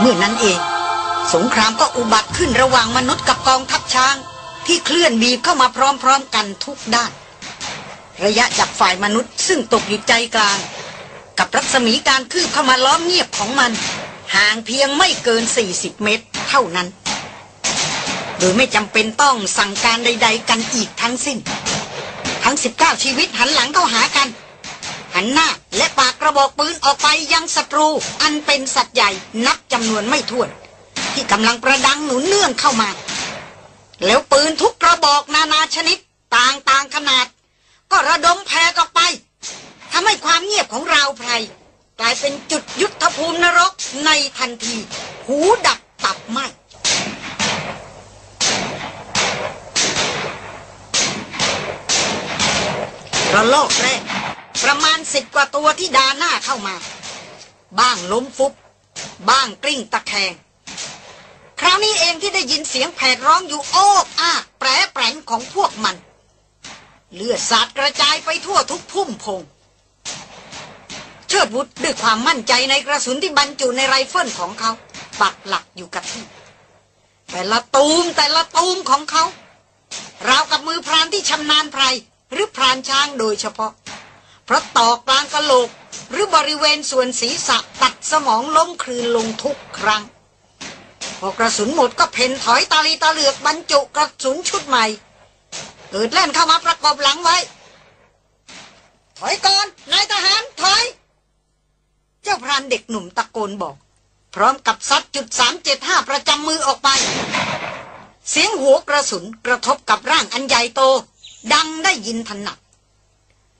เมื่อนั้นเอง สงครามก็อุบัติขึ้นระหว่างมนุษย์กับกองทัพช้าง ที่เคลื่อนบีบเข้ามาพร้อมๆกันทุกด้าน ระยะจากฝ่ายมนุษย์ซึ่งตกอยู่ใจกลาง กับรัศมีการคืบเข้ามาล้อมเงียบของมัน ห่างเพียงไม่เกิน 40 เมตร เท่านั้น โดยไม่จำเป็นต้องสั่งการใด ๆ กันอีกทั้งสิ้น ทั้ง 19 ชีวิตหันหลังเข้าหากัน หันหน้าและปากกระบอกปืนออกไปยังศัตรู อันเป็นสัตว์ใหญ่นับจำนวนไม่ถ้วน ที่กำลังประดังหนุนเนื่องเข้ามา แล้วปืนทุกกระบอกนานาชนิดต่างๆขนาด ก็ระดมแผ่ออกไปทำให้ความเงียบของราวไพรกลายเป็นจุดยุทธภูมินรกในทันที หูดับตับไหมระลอกแรก ประมาณสิบกว่าตัวที่ดาหน้าเข้ามา บ้างล้มฟุบ บ้างกลิ้งตะแคง คราวนี้เองที่ได้ยินเสียงแผดร้องอยู่โอ้กอ้ากแปร๋แปร๋นของพวกมัน เลือดสาดกระจายไปทั่วทุกพุ่มพง เชิดวุธด้วยความมั่นใจในกระสุนที่บรรจุในไรเฟิลของเขา ปักหลักอยู่กับที่ แต่ละตูมแต่ละตูมของเขาราวกับมือพรานที่ชำนาญไพรหรือพรานช้างโดยเฉพาะ เพราะต่อกลางกะโหลก หรือบริเวณส่วนศีรษะตัดสมองล้มคลืนลงทุกครั้งพอกระสุนหมดก็เพ่นถอยตาลีตาเหลือกบรรจุกระสุนชุดใหม่เกิดแล่นเข้ามาประกบหลังไว้ ถอยก่อน นายทหาร ถอย เจ้าพรานเด็กหนุ่มตะโกนบอก พร้อมกับซัดจุดสามเจ็ดห้าประจำมือออกไป เสียงหัวกระสุนกระทบกับร่างอันใหญ่โต ดังได้ยินถนัด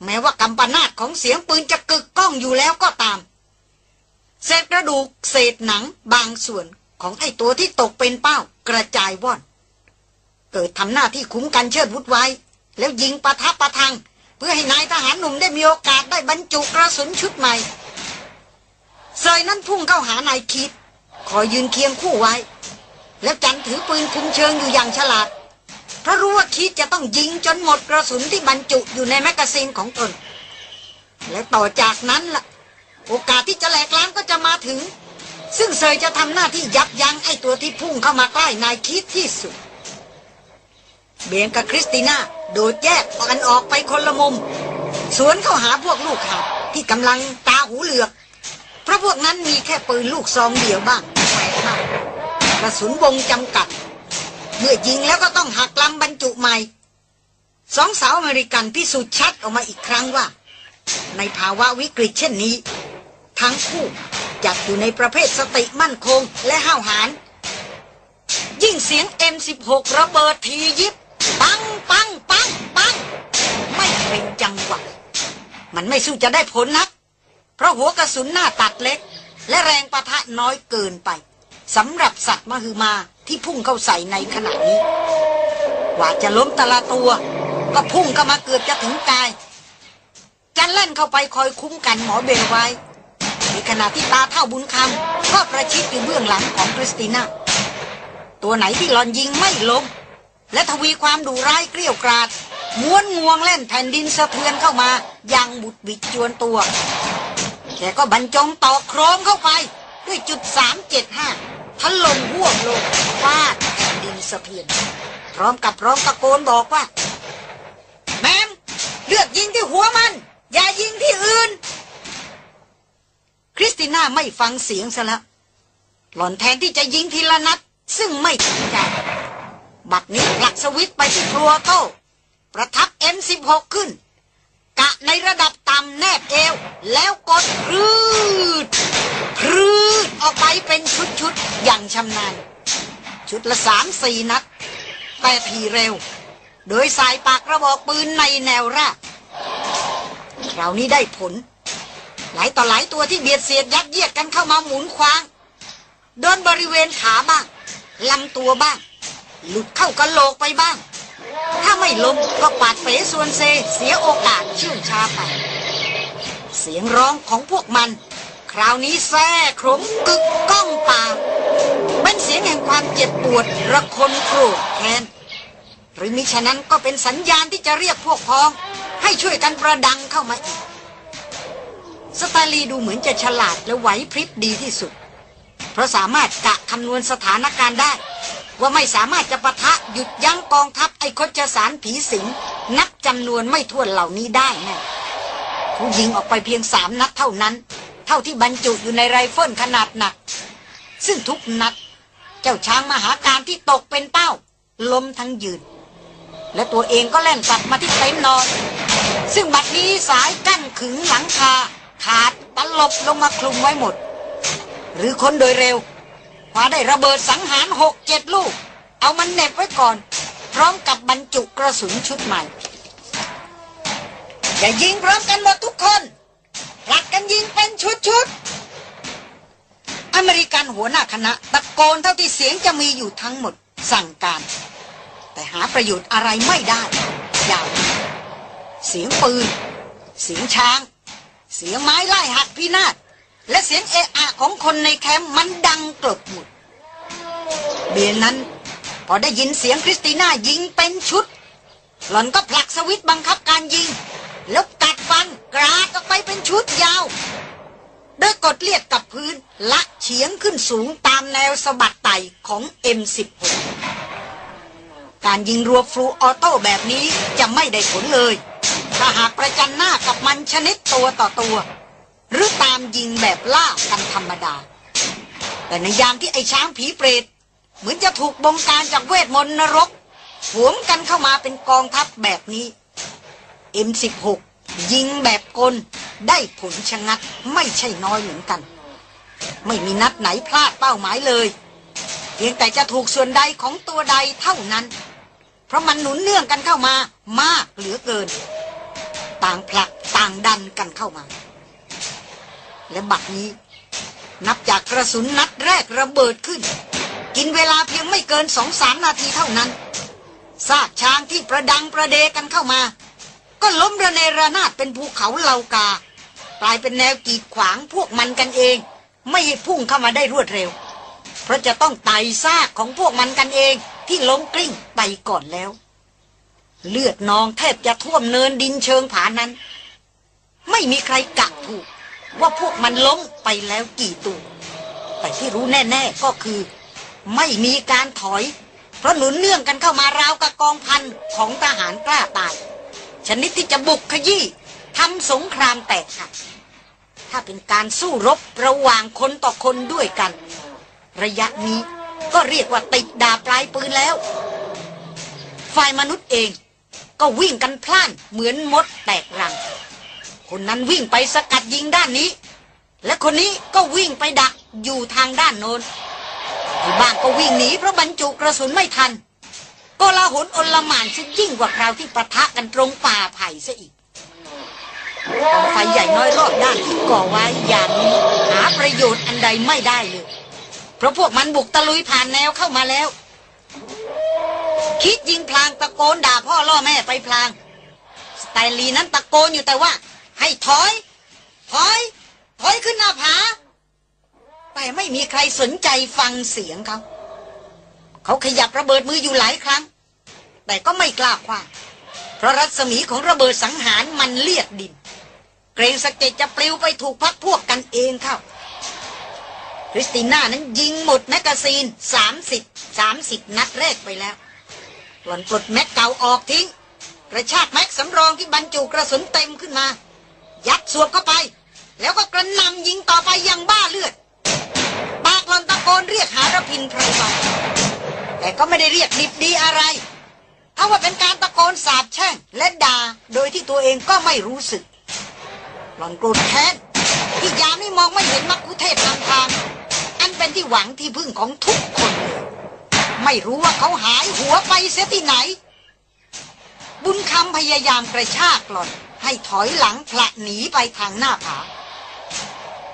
แม้ว่ากำปนาตของเสียงปืนจะกึกก้องอยู่แล้วก็ตาม เศษกระดูกเศษหนังบางส่วนของไอ้ตัวที่ตกเป็นเป้ากระจายว่อน เกิดทำหน้าที่คุ้มกันเชิดวุฒไว้ แล้วยิงปะทับปะทัง เพื่อให้นายทหารหนุ่มได้มีโอกาสได้บรรจุกระสุนชุดใหม่เซยนั้นพุ่งเข้าหานายคิดคอยยืนเคียงคู่ไว้ แล้วจันถือปืนคุมเชิงอยู่อย่างฉลาด เพราะรู้ว่าคิดจะต้องยิงจนหมดกระสุนที่บรรจุอยู่ในแมกกาซีนของตน และต่อจากนั้นล่ะ โอกาสที่จะแหลกล้างก็จะมาถึง ซึ่งเซยจะทำหน้าที่ยับยั้งไอ้ตัวที่พุ่งเข้ามาใกล้นายคิดที่สุด เบียงกับคริสติน่าโดดแยกกันออกไปคนละมุม สวนเข้าหาพวกลูกหาที่กำลังตาหูเหลือก เพราะพวกนั้นมีแค่ปืนลูกซองเดียวบ้างแฝงบ้างกระสุนวงจำกัด เมื่อยิงแล้วก็ต้องหักลำบรรจุใหม่สองสาวอเมริกันพิสูจน์ชัดออกมาอีกครั้งว่า ในภาวะวิกฤตเช่นนี้ ทั้งคู่จัดอยู่ในประเภทสติมั่นคงและห้าวหาญยิ่งเสียง M16 ระเบิดทียิบ ปังปังปังปัง ไม่เป็นจังหวะ มันไม่สู้จะได้ผลนัก เพราะหัวกระสุนหน้าตัดเล็ก และแรงประทะน้อยเกินไปสำหรับสัตว์มหึมาที่พุ่งเข้าใส่ในขณะนี้กว่าจะล้มแตละตัว ก็พุ่งเข้ามาเกือบจะถึงกาย จันเล่นเข้าไปคอยคุ้มกันหมอเบลไว้ในขณะที่ตาเท่าบุญคำก็ประชิดอยู่เบื้องหลังของคริสติน่าตัวไหนที่หลอนยิงไม่ล้มและทวีความดุร้ายเกลี้ยวกราดม้วนงวงเล่นแผ่นดินสะเทือนเข้ามาอย่างบุดบิดจวนตัวแต่ก็บรรจงต่อโครมเข้าไปด้วยจุดสามเจ็ดห้า ทะลงห่วงลงฟาดแผ่นดินสะเทือนพร้อมกับร้องตะโกนบอกว่า แมมเลือกยิงที่หัวมัน อย่ายิงที่อื่น คริสติน่าไม่ฟังเสียงซะแล้วหล่อนแทนที่จะยิงทีละนัด ซึ่งไม่ถึงใจบัดนี้ผลักสวิตไปที่ครัวโต้ประทับ M16 ขึ้น กะในระดับต่ำแนบเอว แล้วกดพืดพืดออกไปเป็นชุดๆ อย่างชำนาญ ชุดละสามสี่นัด แต่ทีเร็ว โดยสายปากกระบอกปืนในแนวราบคราวนี้ได้ผล หลายต่อหลายตัวที่เบียดเสียดยัดเยียดกันเข้ามาหมุนคว้างโดนบริเวณขาบ้างลำตัวบ้าง หลุดเข้ากระโหลกไปบ้างาไม่ล้มก็ปาดเป๋ส่วนเซเสียโอกาสชื่นชาไป เสียงร้องของพวกมัน คราวนี้แซ่ขมกึกก้องป่าเป็นเสียงแห่งความเจ็บปวดระคนโกรธแค้นหรือมิฉะนั้นก็เป็นสัญญาณที่จะเรียกพวกพ้อง ให้ช่วยกันประดังเข้ามาอีก สตาลีดูเหมือนจะฉลาดและไหวพริบดีที่สุด เพราะสามารถกะคำนวณสถานการณ์ได้ ว่าไม่สามารถจะปะทะหยุดยั้งกองทัพไอ้คจสารผีสิง นับจำนวนไม่ถ้วนเหล่านี้ได้แน่ผู้ยิงออกไปเพียงสามนัดเท่านั้น เท่าที่บรรจุอยู่ในไรเฟิลขนาดหนัก ซึ่งทุกนัด เจ้าช้างมหาการที่ตกเป็นเป้า ล้มทั้งยืน และตัวเองก็แล่นกลับมาที่เต็นท์นอน ซึ่งบัดนี้สายกั้นขึงหลังคาขาดตลบลงมาคลุมไว้หมด หรือคนโดยเร็ว คว้าได้ระเบิดสังหารหกเจ็ดลูก เอามันเน็บไว้ก่อน พร้อมกับบรรจุกระสุนชุดใหม่ อย่ายิงพร้อมกันหมดทุกคนผลัดกันยิงเป็นชุดๆอเมริกันหัวหน้าคณะตะโกนเท่าที่เสียงจะมีอยู่ทั้งหมดสั่งการ แต่หาประโยชน์อะไรไม่ได้ยาวเสียงปืน เสียงช้าง เสียงไม้ไล่หักพินาศ และเสียงเอะอะของคนในแคมป์มันดังกลบหมดเบียนนั้น พอได้ยินเสียงคริสติน่ายิงเป็นชุด หล่อนก็ผลักสวิตช์บังคับการยิง แล้วกัดฟันกราดออกไปเป็นชุดยาวโดยกดเลียดกับพื้นละเฉียงขึ้นสูงตามแนวสะบัดไตของ M16 การยิงรัวฟลูออโต้แบบนี้จะไม่ได้ผลเลย ถ้าหากประจันหน้ากับมันชนิดตัวต่อตัว หรือตามยิงแบบล่ากันธรรมดา แต่ในยามที่ไอ้ช้างผีเปรตเหมือนจะถูกบงการจากเวทมนต์นรกหวมกันเข้ามาเป็นกองทัพแบบนี้ M16 ยิงแบบกลได้ผลชะงัดไม่ใช่น้อยเหมือนกัน ไม่มีนัดไหนพลาดเป้าหมายเลย เพียงแต่จะถูกส่วนใดของตัวใดเท่านั้น เพราะมันหนุนเนื่องกันเข้ามา มากเหลือเกิน ต่างผลักต่างดันกันเข้ามา และบัดนี้ นับจากกระสุนนัดแรกระเบิดขึ้น กินเวลาเพียงไม่เกินสองสามนาทีเท่านั้นซากช้างที่ประดังประเดกันเข้ามา ก็ล้มระเนระนาดเป็นภูเขาเหลากา กลายเป็นแนวกีดขวางพวกมันกันเอง ไม่ให้พุ่งเข้ามาได้รวดเร็ว เพราะจะต้องไต่ซากของพวกมันกันเองที่ล้มกลิ้งไปก่อนแล้ว เลือดนองแทบจะท่วมเนินดินเชิงผานั้น ไม่มีใครกะถูก ว่าพวกมันล้มไปแล้วกี่ตัว แต่ที่รู้แน่ ๆ ก็คือ ไม่มีการถอย เพราะหนุนเนื่องกันเข้ามาราวกับกองพันของทหารกล้าตาย ชนิดที่จะบุกขยี้ทำสงครามแตกหักถ้าเป็นการสู้รบระหว่างคนต่อคนด้วยกัน ระยะนี้ก็เรียกว่าติดดาบปลายปืนแล้ว ฝ่ายมนุษย์เองก็วิ่งกันพล่านเหมือนมดแตกรัง คนนั้นวิ่งไปสกัดยิงด้านนี้ และคนนี้ก็วิ่งไปดักอยู่ทางด้านโน้นไอ้บ้างก็วิ่งหนีเพราะบรรจุกระสุนไม่ทัน ก็ลาหนอนลหมานซะยิ่งกว่าคราวที่ปะทะกันตรงป่าไผ่ซะอีกกองไฟใหญ่น้อยรอบด้านที่ก่อไว้อย่างนี้หาประโยชน์อันใดไม่ได้เลย เพราะพวกมันบุกตะลุยผ่านแนวเข้ามาแล้ว คิดยิงพลางตะโกนด่าพ่อล่อแม่ไปพลางสไตลีนั้นตะโกนอยู่แต่ว่า ให้ถอย ถอย ถอยขึ้นหน้าผา แต่ไม่มีใครสนใจฟังเสียงเขา เขาขยับระเบิดมืออยู่หลายครั้ง แต่ก็ไม่กล้าคว้าเพราะรัศมีของระเบิดสังหารมันเลียดดิน เกรงสเก็ดจะปลิวไปถูกพักพวกกันเองเข้าคริสติน่านั้นยิงหมดแมกกาซีน 30 30 นัดแรกไปแล้ว หล่อนปลดแม็กเก่าออกทิ้ง กระชากแม็กสำรองที่บรรจุกระสุนเต็มขึ้นมา ยัดสวบเข้าไป แล้วก็กระหนำยิงต่อไปอย่างบ้าเลือด ปากหล่อนตะโกนเรียกหาระพินไพรวันแต่ก็ไม่ได้เรียกดิบดีอะไรเอาว่าเป็นการตะโกนสาบแช่งและด่าโดยที่ตัวเองก็ไม่รู้สึก หลอนโกรธแค้นที่ยามนี้มองไม่เห็นมักคุเทศนำทาง อันเป็นที่หวังที่พึ่งของทุกคนเลยไม่รู้ว่าเขาหายหัวไปเสียที่ไหน บุญคำพยายามกระชากหลอน ให้ถอยหลังผละหนีไปทางหน้าผา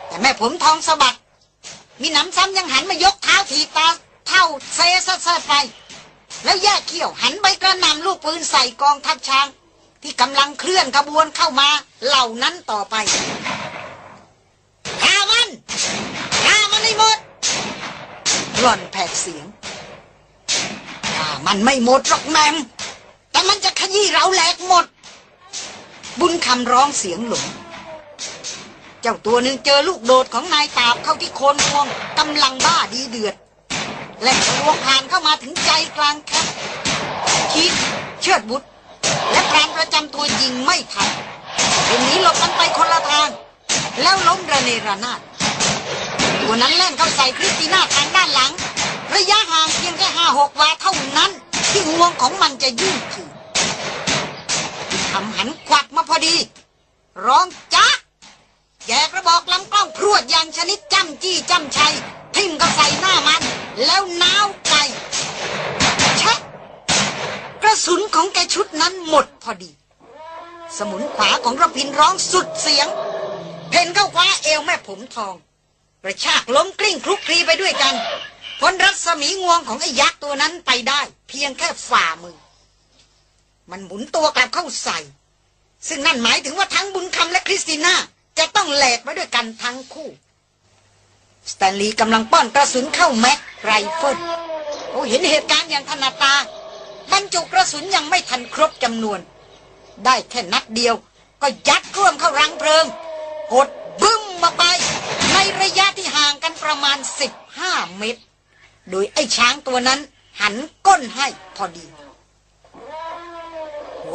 แต่แม่ผมทองสะบัด มีหนำซ้ำยังหันมายกเท้าถีบตาเท่าเซซัดไป แล้วแยกเขี้ยวหันไปกระนำลูกปืนใส่กองทัพช้าง ที่กำลังเคลื่อนขบวนเข้ามาเหล่านั้นต่อไปฆ่ามันฆ่ามันให้หมดร่อนแผดเสียงฆ่ามันไม่หมดหรอกแมมแต่มันจะขยี้เราแหลกหมด บุญคำร้องเสียงหลง เจ้าตัวหนึ่งเจอลูกโดดของนายตาบเข้าที่โคนงวงกำลังบ้าดีเดือด และทะลวงผ่านเข้ามาถึงใจกลางแคมป์คิดเชิดบุตร และพรานประจำตัวยิงไม่ทันเดี๋ยวนี้หลบกันไปคนละทาง แล้วล้มระเนระนาดตัวนั้นแล่นเข้าใส่คริสติน่าทางด้านหลัง ระยะห่างเพียงแค่ห้าหกวาเท่านั้น ที่งวงของมันจะยื่นถึงำหันควักมาพอดี ร้องจ้าแยกระบอกลำกล้องพรวดอย่างชนิดจ้ำจี้จ้ำชัยทิ่มก็ใส่หน้ามัน แล้วน้าวไกชักกระสุนของแกชุดนั้นหมดพอดี สมุนขวาของระพินร้องสุดเสียง เผ่นเข้าคว้าเอวแม่ผมทองกระชากล้มกลิ้งคลุกคลีไปด้วยกันพ้นรัศมีงวงของไอ้ยักษ์ตัวนั้นไปได้ เพียงแค่ฝ่ามือ มันหมุนตัวกลับเข้าใส่ ซึ่งนั่นหมายถึงว่าทั้งบุญคำและคริสติน่าจะต้องแหลกไปด้วยกันทั้งคู่ สแตนลีย์กำลังป้อนกระสุนเข้าแม็กไรเฟิลโอ้เห็นเหตุการณ์อย่างถนัดตา บรรจุกระสุนยังไม่ทันครบจำนวน ได้แค่นัดเดียว ก็ยัดร่วมเข้ารังเพลิงหดบึ้มมาไป ในระยะที่ห่างกันประมาณ 15 เมตร โดยไอ้ช้างตัวนั้นหันก้นให้พอดี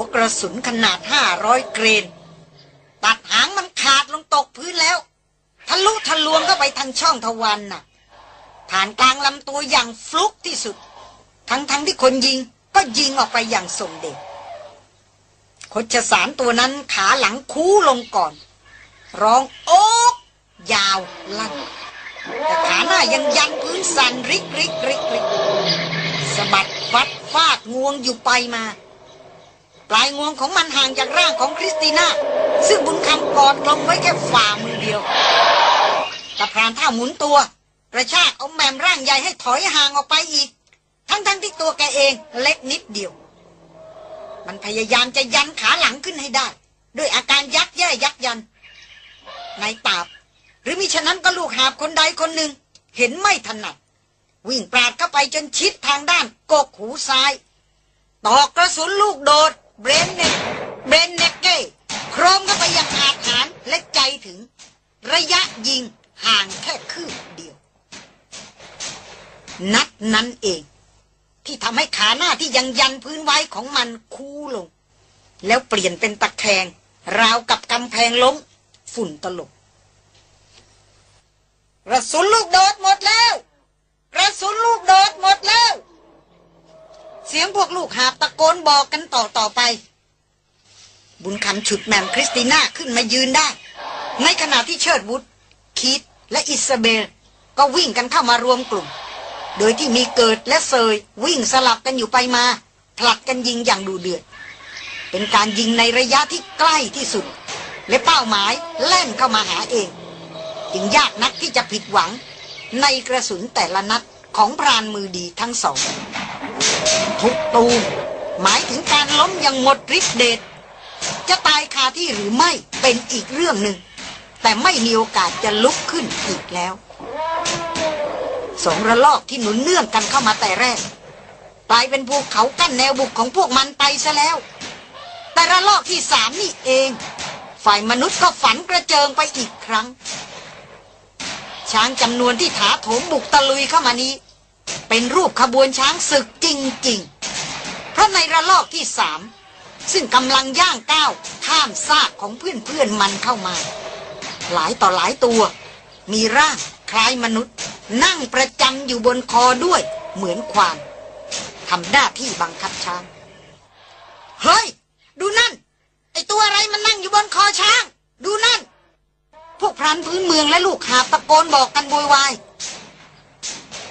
วกระสุนขนาด500เกรน ตัดหางมันขาดลงตกพื้นแล้ว ทะลุทะลวงเข้าไปทางช่องทวารนน่ะ ผ่านกลางลำตัวอย่างฟลุกที่สุด ทั้งๆทที่คนยิงก็ยิงออกไปอย่างทรงเด็จคดชสารตัวนั้นขาหลังคูลงก่อน ร้องโอ๊กยาวลั่นแต่ขาหน้ายังยันพื้นสั่นริกริกริกริกสะบัดฟัดฟาดงวงอยู่ไปมา ปลายงวงของมันห่างจากร่างของคริสติน่า ซึ่งบุญคำกอดลงไว้แค่ฝ่ามือเดียวตะพรานท่าหมุนตัว กระชากเอาแมมร่างใหญ่ให้ถอยห่างออกไปอีก ทั้งๆทที่ตัวแกเองเล็กนิดเดียว มันพยายามจะยันขาหลังขึ้นให้ได้ ด้วยอาการยักแย่ยักยันนายตาบ หรือมิฉะนั้นก็ลูกหาบคนใดคนหนึ่ง เห็นไม่ถนัด วิ่งปราดเข้าไปจนชิดทางด้านกกหูซ้าย ตอกกระสุนลูกโดด เบรนเนก Brenneke โครมเข้าไปยังอาจหาญและใจถึง ระยะยิงห่างแค่คืบเดียว นัดนั้นเอง ที่ทำให้ขาหน้าที่ยังยันพื้นไว้ของมันคู้ลง แล้วเปลี่ยนเป็นตะแคง ราวกับกำแพงล้มฝุ่นตลบกระสุนลูกโดดหมดแล้วกระสุนลูกโดดหมดแล้ว เสียงพวกลูกหาบตะโกนบอกกันต่อต่อไป บุญคำฉุดแหม่มคริสติน่าขึ้นมายืนได้ ในขณะที่เชิดวุฒคีตและอิสเบล ก็วิ่งกันเข้ามารวมกลุ่ม โดยที่มีเกิดและเสยวิ่งสลับกันอยู่ไปมา ผลัดกันยิงอย่างดูเดือด เป็นการยิงในระยะที่ใกล้ที่สุด และเป้าหมายแล่นเข้ามาหาเอง จึงยากนักที่จะผิดหวังในกระสุนแต่ละนัดของพรานมือดีทั้งสอง ทุกตูหมายถึงการล้มอย่างหมดฤทธิ์เดชจะตายคาที่หรือไม่เป็นอีกเรื่องหนึ่ง แต่ไม่มีโอกาสจะลุกขึ้นอีกแล้ว สองระลอกที่หนุนเนื่องกันเข้ามาแต่แรกกลายเป็นภูเขากั้นแนวบุกของพวกมันไปซะแล้ว แต่ระลอกที่สามนี่เอง ฝ่ายมนุษย์ก็ฝันกระเจิงไปอีกครั้ง ช้างจำนวนที่ถาโถมบุกตะลุยเข้ามานี้ เป็นรูปขบวนช้างศึกจริง ๆ เพราะในระลอกที่สามซึ่งกำลังย่างก้าวข้ามซากของเพื่อนๆมันเข้ามา หลายต่อหลายตัว มีร่างคล้ายมนุษย์ นั่งประจำอยู่บนคอด้วยเหมือนควานทำหน้าที่บังคับช้าง เฮ้ย ดูนั่น ไอตัวอะไรมันนั่งอยู่บนคอช้าง ดูนั่น พวกพรานพื้นเมืองและลูกหาตะโกนบอกกันโวยวาย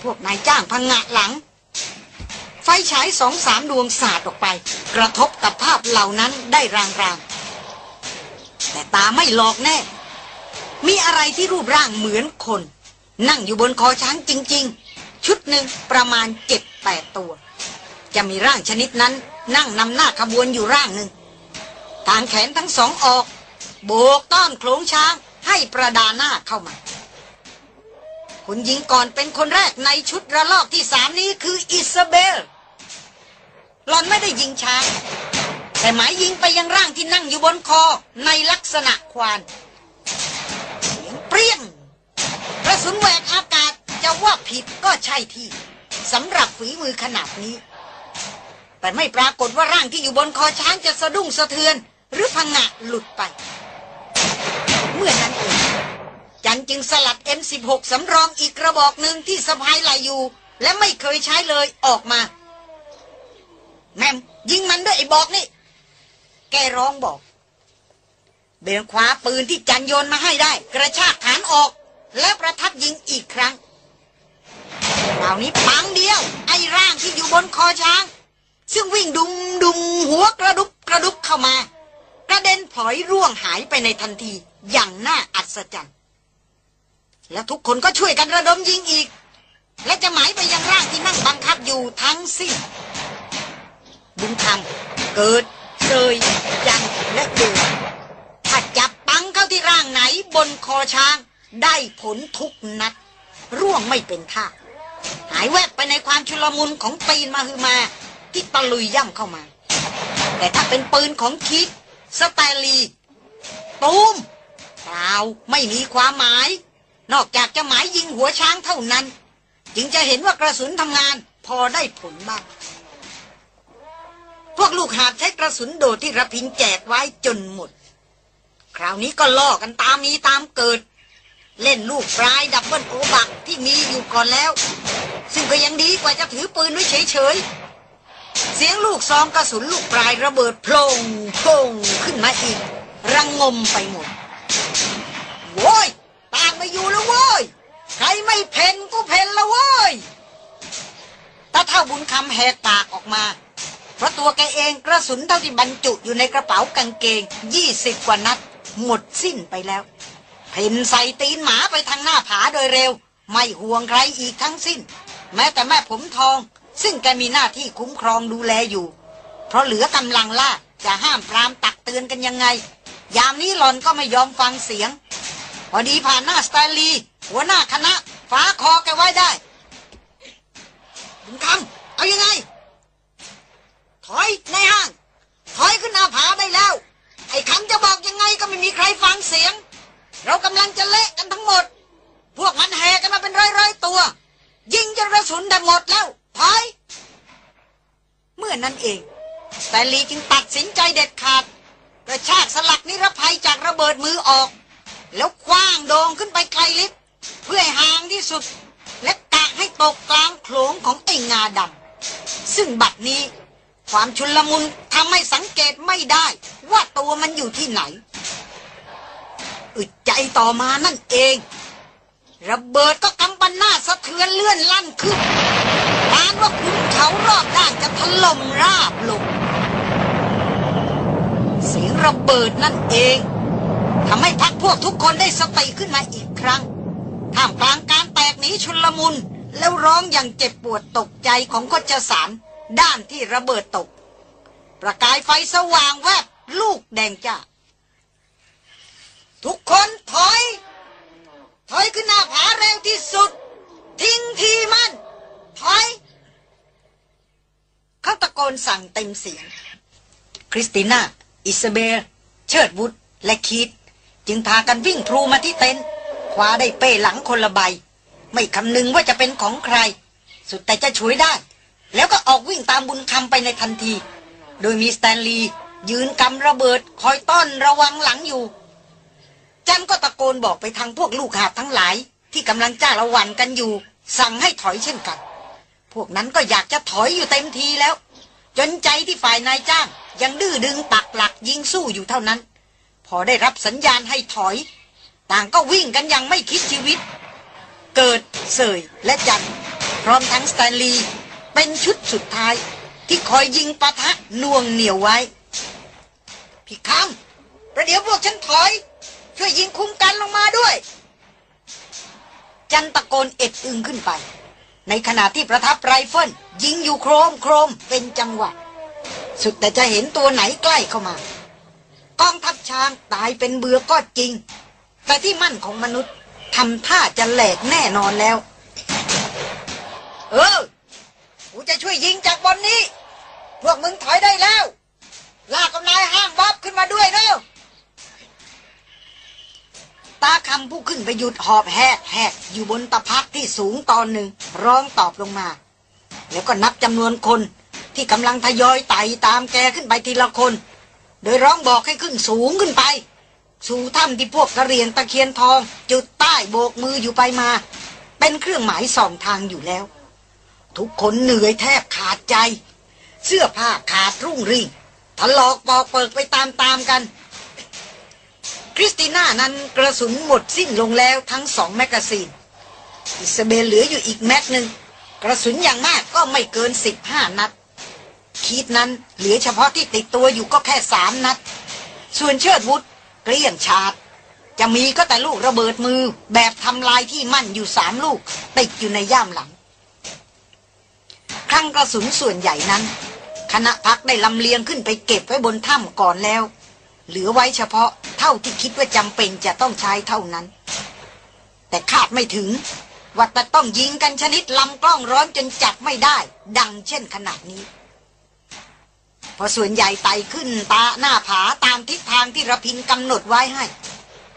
พวกนายจ้างพังงะหลัง ไฟฉายสองสามดวงสาดออกไป กระทบกับภาพเหล่านั้นได้รางๆ แต่ตาไม่หลอกแน่ มีอะไรที่รูปร่างเหมือนคน นั่งอยู่บนคอช้างจริง ๆ ชุดหนึ่งประมาณเจ็ดแปดตัว จะมีร่างชนิดนั้นนั่งนำหน้าขบวนอยู่ร่างหนึ่งกางแขนทั้งสองออก โบกต้อนโคลงช้างให้ประดาหน้าเข้ามา คุณหญิงก่อนเป็นคนแรกในชุดระลอกที่สามนี้คืออิซาเบลหลอนไม่ได้ยิงช้างแต่หมายยิงไปยังร่างที่นั่งอยู่บนคอในลักษณะควานเสียงเปรี้ยงกระสุนแหวกอากาศจะว่าผิดก็ใช่ที่สำหรับฝีมือขนาดนี้ แต่ไม่ปรากฏว่าร่างที่อยู่บนคอช้างจะสะดุ้งสะเทือน หรือพังงะหลุดไป เมื่อนั้นเอง จันจึงสลัด M16 สำรองอีกกระบอกหนึ่งที่สะพายไหลอยู่ และไม่เคยใช้เลยออกมา แม่มยิงมันด้วยไอ้บอกนี่ แกร้องบอก เบนคว้าปืนที่จันโยนมาให้ได้ กระชากฐานออก และประทับยิงอีกครั้งคราวนี้ปังเดียว ไอ้ร่างที่อยู่บนคอช้าง ซึ่งวิ่งดุมดุมหัวกระดุบกระดุบเข้ามากระเด็นพลอยร่วงหายไปในทันทีอย่างน่าอัศจรรย์ และทุกคนก็ช่วยกันระดมยิงอีก และจะหมายไปยังร่างที่นั่งบังคับอยู่ทั้งสิ้นบุญธรรมเกิดเซยยันและเกิดถ้าจับปังเข้าที่ร่างไหนบนคอช้าง ได้ผลทุกนัด ร่วงไม่เป็นท่า หายแวบไปในความชุลมุนของปีนมาฮือมาที่ตะลุยย่ำเข้ามา แต่ถ้าเป็นปืนของคิดสแตลีตูมเปล่าไม่มีความหมาย นอกจากจะหมายยิงหัวช้างเท่านั้น จึงจะเห็นว่ากระสุนทำงานพอได้ผลบ้าง พวกลูกหาบใช้กระสุนโดดที่ระพินแจกไว้จนหมด คราวนี้ก็ล่อกันตามมีตามเกิด เล่นลูกปลายดับเบิลโอบักที่มีอยู่ก่อนแล้ว ซึ่งก็ยังดีกว่าจะถือปืนไว้เฉยๆ เสียงลูกซองกระสุนลูกปลายระเบิดโพลงโพลงขึ้นมาอีก ระงงมไปหมดโว้ย ตามมาอยู่แล้วเว้ย ใครไม่เพนก็เพนแล้วเว้ยตาเท่าบุญคำแหกปากออกมา เพราะตัวแกเองกระสุนเท่าที่บรรจุอยู่ในกระเป๋ากางเกงยี่สิบกว่านัด หมดสิ้นไปแล้ว เพนใส่ตีนหมาไปทางหน้าผาโดยเร็ว ไม่ห่วงใครอีกทั้งสิ้น แม้แต่แม่ผมทอง ซึ่งแกมีหน้าที่คุ้มครองดูแลอยู่ เพราะเหลือกำลังล่าจะห้ามพรามตักเตือนกันยังไง ยามนี้หลอนก็ไม่ยอมฟังเสียง พอดีผ่านหน้าสไตลี หัวหน้าคณะฟ้าคอแกไว้ได้บุญคำเอายังไง ถอยในห้าง ถอยขึ้นหน้าผาได้แล้ว ไอ้คำจะบอกยังไงก็ไม่มีใครฟังเสียง เรากำลังจะเละกันทั้งหมด พวกมันแห่กันมาเป็นร้อยๆตัว ยิงจนกระสุนดับหมดแล้ว ถอย เมื่อนั้นเอง แต่ลีจึงตัดสินใจเด็ดขาดกระชากสลักนิรภัยจากระเบิดมือออก แล้วคว้างโดงขึ้นไปไกลลิบเพื่อให้ห่างที่สุด และกะให้ตกกลางโขลงของไอ้งาดำซึ่งบัดนี้ความชุลมุนทำให้สังเกตไม่ได้ว่าตัวมันอยู่ที่ไหน อึดใจต่อมานั่นเอง ระเบิดก็กำปันหน้าสะเทือนเลื่อนลั่นขึ้นปานว่าขุนเขารอบด้านจะถล่มราบลงเสียงระเบิดนั่นเองทำให้พั พวกทุกคนได้สติขึ้นมาอีกครั้งท่ามกลางการแตกหนีชุลมุนแล้วร้องอย่างเจ็บปวดตกใจของโคจสารด้านที่ระเบิดตก ประกายไฟสว่างแวบลุกแดงจ้าทุกคนถอย ถอยขึ้นหน้าผาเร็วที่สุด ทิ้งที่มั่น ถอย เขาตะโกนสั่งเต็มเสียง คริสติน่า อิซาเบลเชิดวุฒและคีต จึงพากันวิ่งพลูมาที่เต็นท์คว้าได้เป้หลังคนละใบ ไม่คำนึงว่าจะเป็นของใคร สุดแต่จะช่วยได้ แล้วก็ออกวิ่งตามบุญคำไปในทันที โดยมีสแตนลีย์ยืนกำระเบิดคอยต้อนระวังหลังอยู่ จันก็ตะโกนบอกไปทางพวกลูกหาบทั้งหลาย ที่กำลังจ้าละวันกันอยู่ สั่งให้ถอยเช่นกัน พวกนั้นก็อยากจะถอยอยู่เต็มทีแล้ว จนใจที่ฝ่ายนายจ้างยังดื้อดึงปักหลักยิงสู้อยู่เท่านั้น พอได้รับสัญญาณให้ถอย ต่างก็วิ่งกันย่างไม่คิดชีวิต เกิดเสยและจันพร้อมทั้งสแตนลีย์เป็นชุดสุดท้าย ที่คอยยิงปะทะหน่วงเหนี่ยวไว้ พี่คำประเดี๋ยวพวกฉันถอย ช่วยยิงคุ้มกันลงมาด้วย จันตะโกนเอ็ดอึงขึ้นไป ในขณะที่ประทับไรเฟิลยิงอยู่โครมโครมเป็นจังหวะ สุดแต่จะเห็นตัวไหนใกล้เข้ามา กองทัพช้างตายเป็นเบือก็จริง แต่ที่มั่นของมนุษย์ทำท่าจะแหลกแน่นอนแล้ว เออ กูจะช่วยยิงจากบนนี้ พวกมึงถอยได้แล้ว ลากกับนายห้างบ๊อบขึ้นมาด้วยเร็วตาคำผู้ขึ้นไปหยุดหอบแหกแหกอยู่บนตะพักที่สูงตอนหนึ่ง ร้องตอบลงมา แล้วก็นับจำนวนคนที่กำลังทยอยไต่ตามแกขึ้นไปทีละคน โดยร้องบอกให้ขึ้นสูงขึ้นไป สู่ถ้ำที่พวกกะเหรี่ยงตะเคียนทอง จุดไต้โบกมืออยู่ไปมา เป็นเครื่องหมายส่องทางอยู่แล้ว ทุกคนเหนื่อยแทบขาดใจ เสื้อผ้าขาดรุ่งริ่งถลอกปอกเปิกไปตามๆกัน คริสติน่านั้นกระสุนหมดสิ้นลงแล้วทั้งสองแมกกาซีน อิสเบลเหลืออยู่อีกแม็กหนึ่งกระสุนอย่างมากก็ไม่เกินสิบห้านัด คีดนั้นเหลือเฉพาะที่ติดตัวอยู่ก็แค่สามนัด ส่วนเชิดวุฒเกลี้ยงชาดจะมีก็แต่ลูกระเบิดมือ แบบทำลายที่มั่นอยู่สามลูก ติดอยู่ในย่ามหลัง ครั้งกระสุนส่วนใหญ่นั้น คณะพักได้ลำเลียงขึ้นไปเก็บไว้บนถ้ำก่อนแล้ว เหลือไว้เฉพาะเท่าที่คิดว่าจำเป็นจะต้องใช้เท่านั้น แต่คาดไม่ถึงว่าจะต้องยิงกันชนิดลำกล้องร้อนจนจับไม่ได้ ดังเช่นขนาดนี้ พอส่วนใหญ่ไต่ขึ้นตาหน้าผาตามทิศทางที่ระพินกำหนดไว้ให้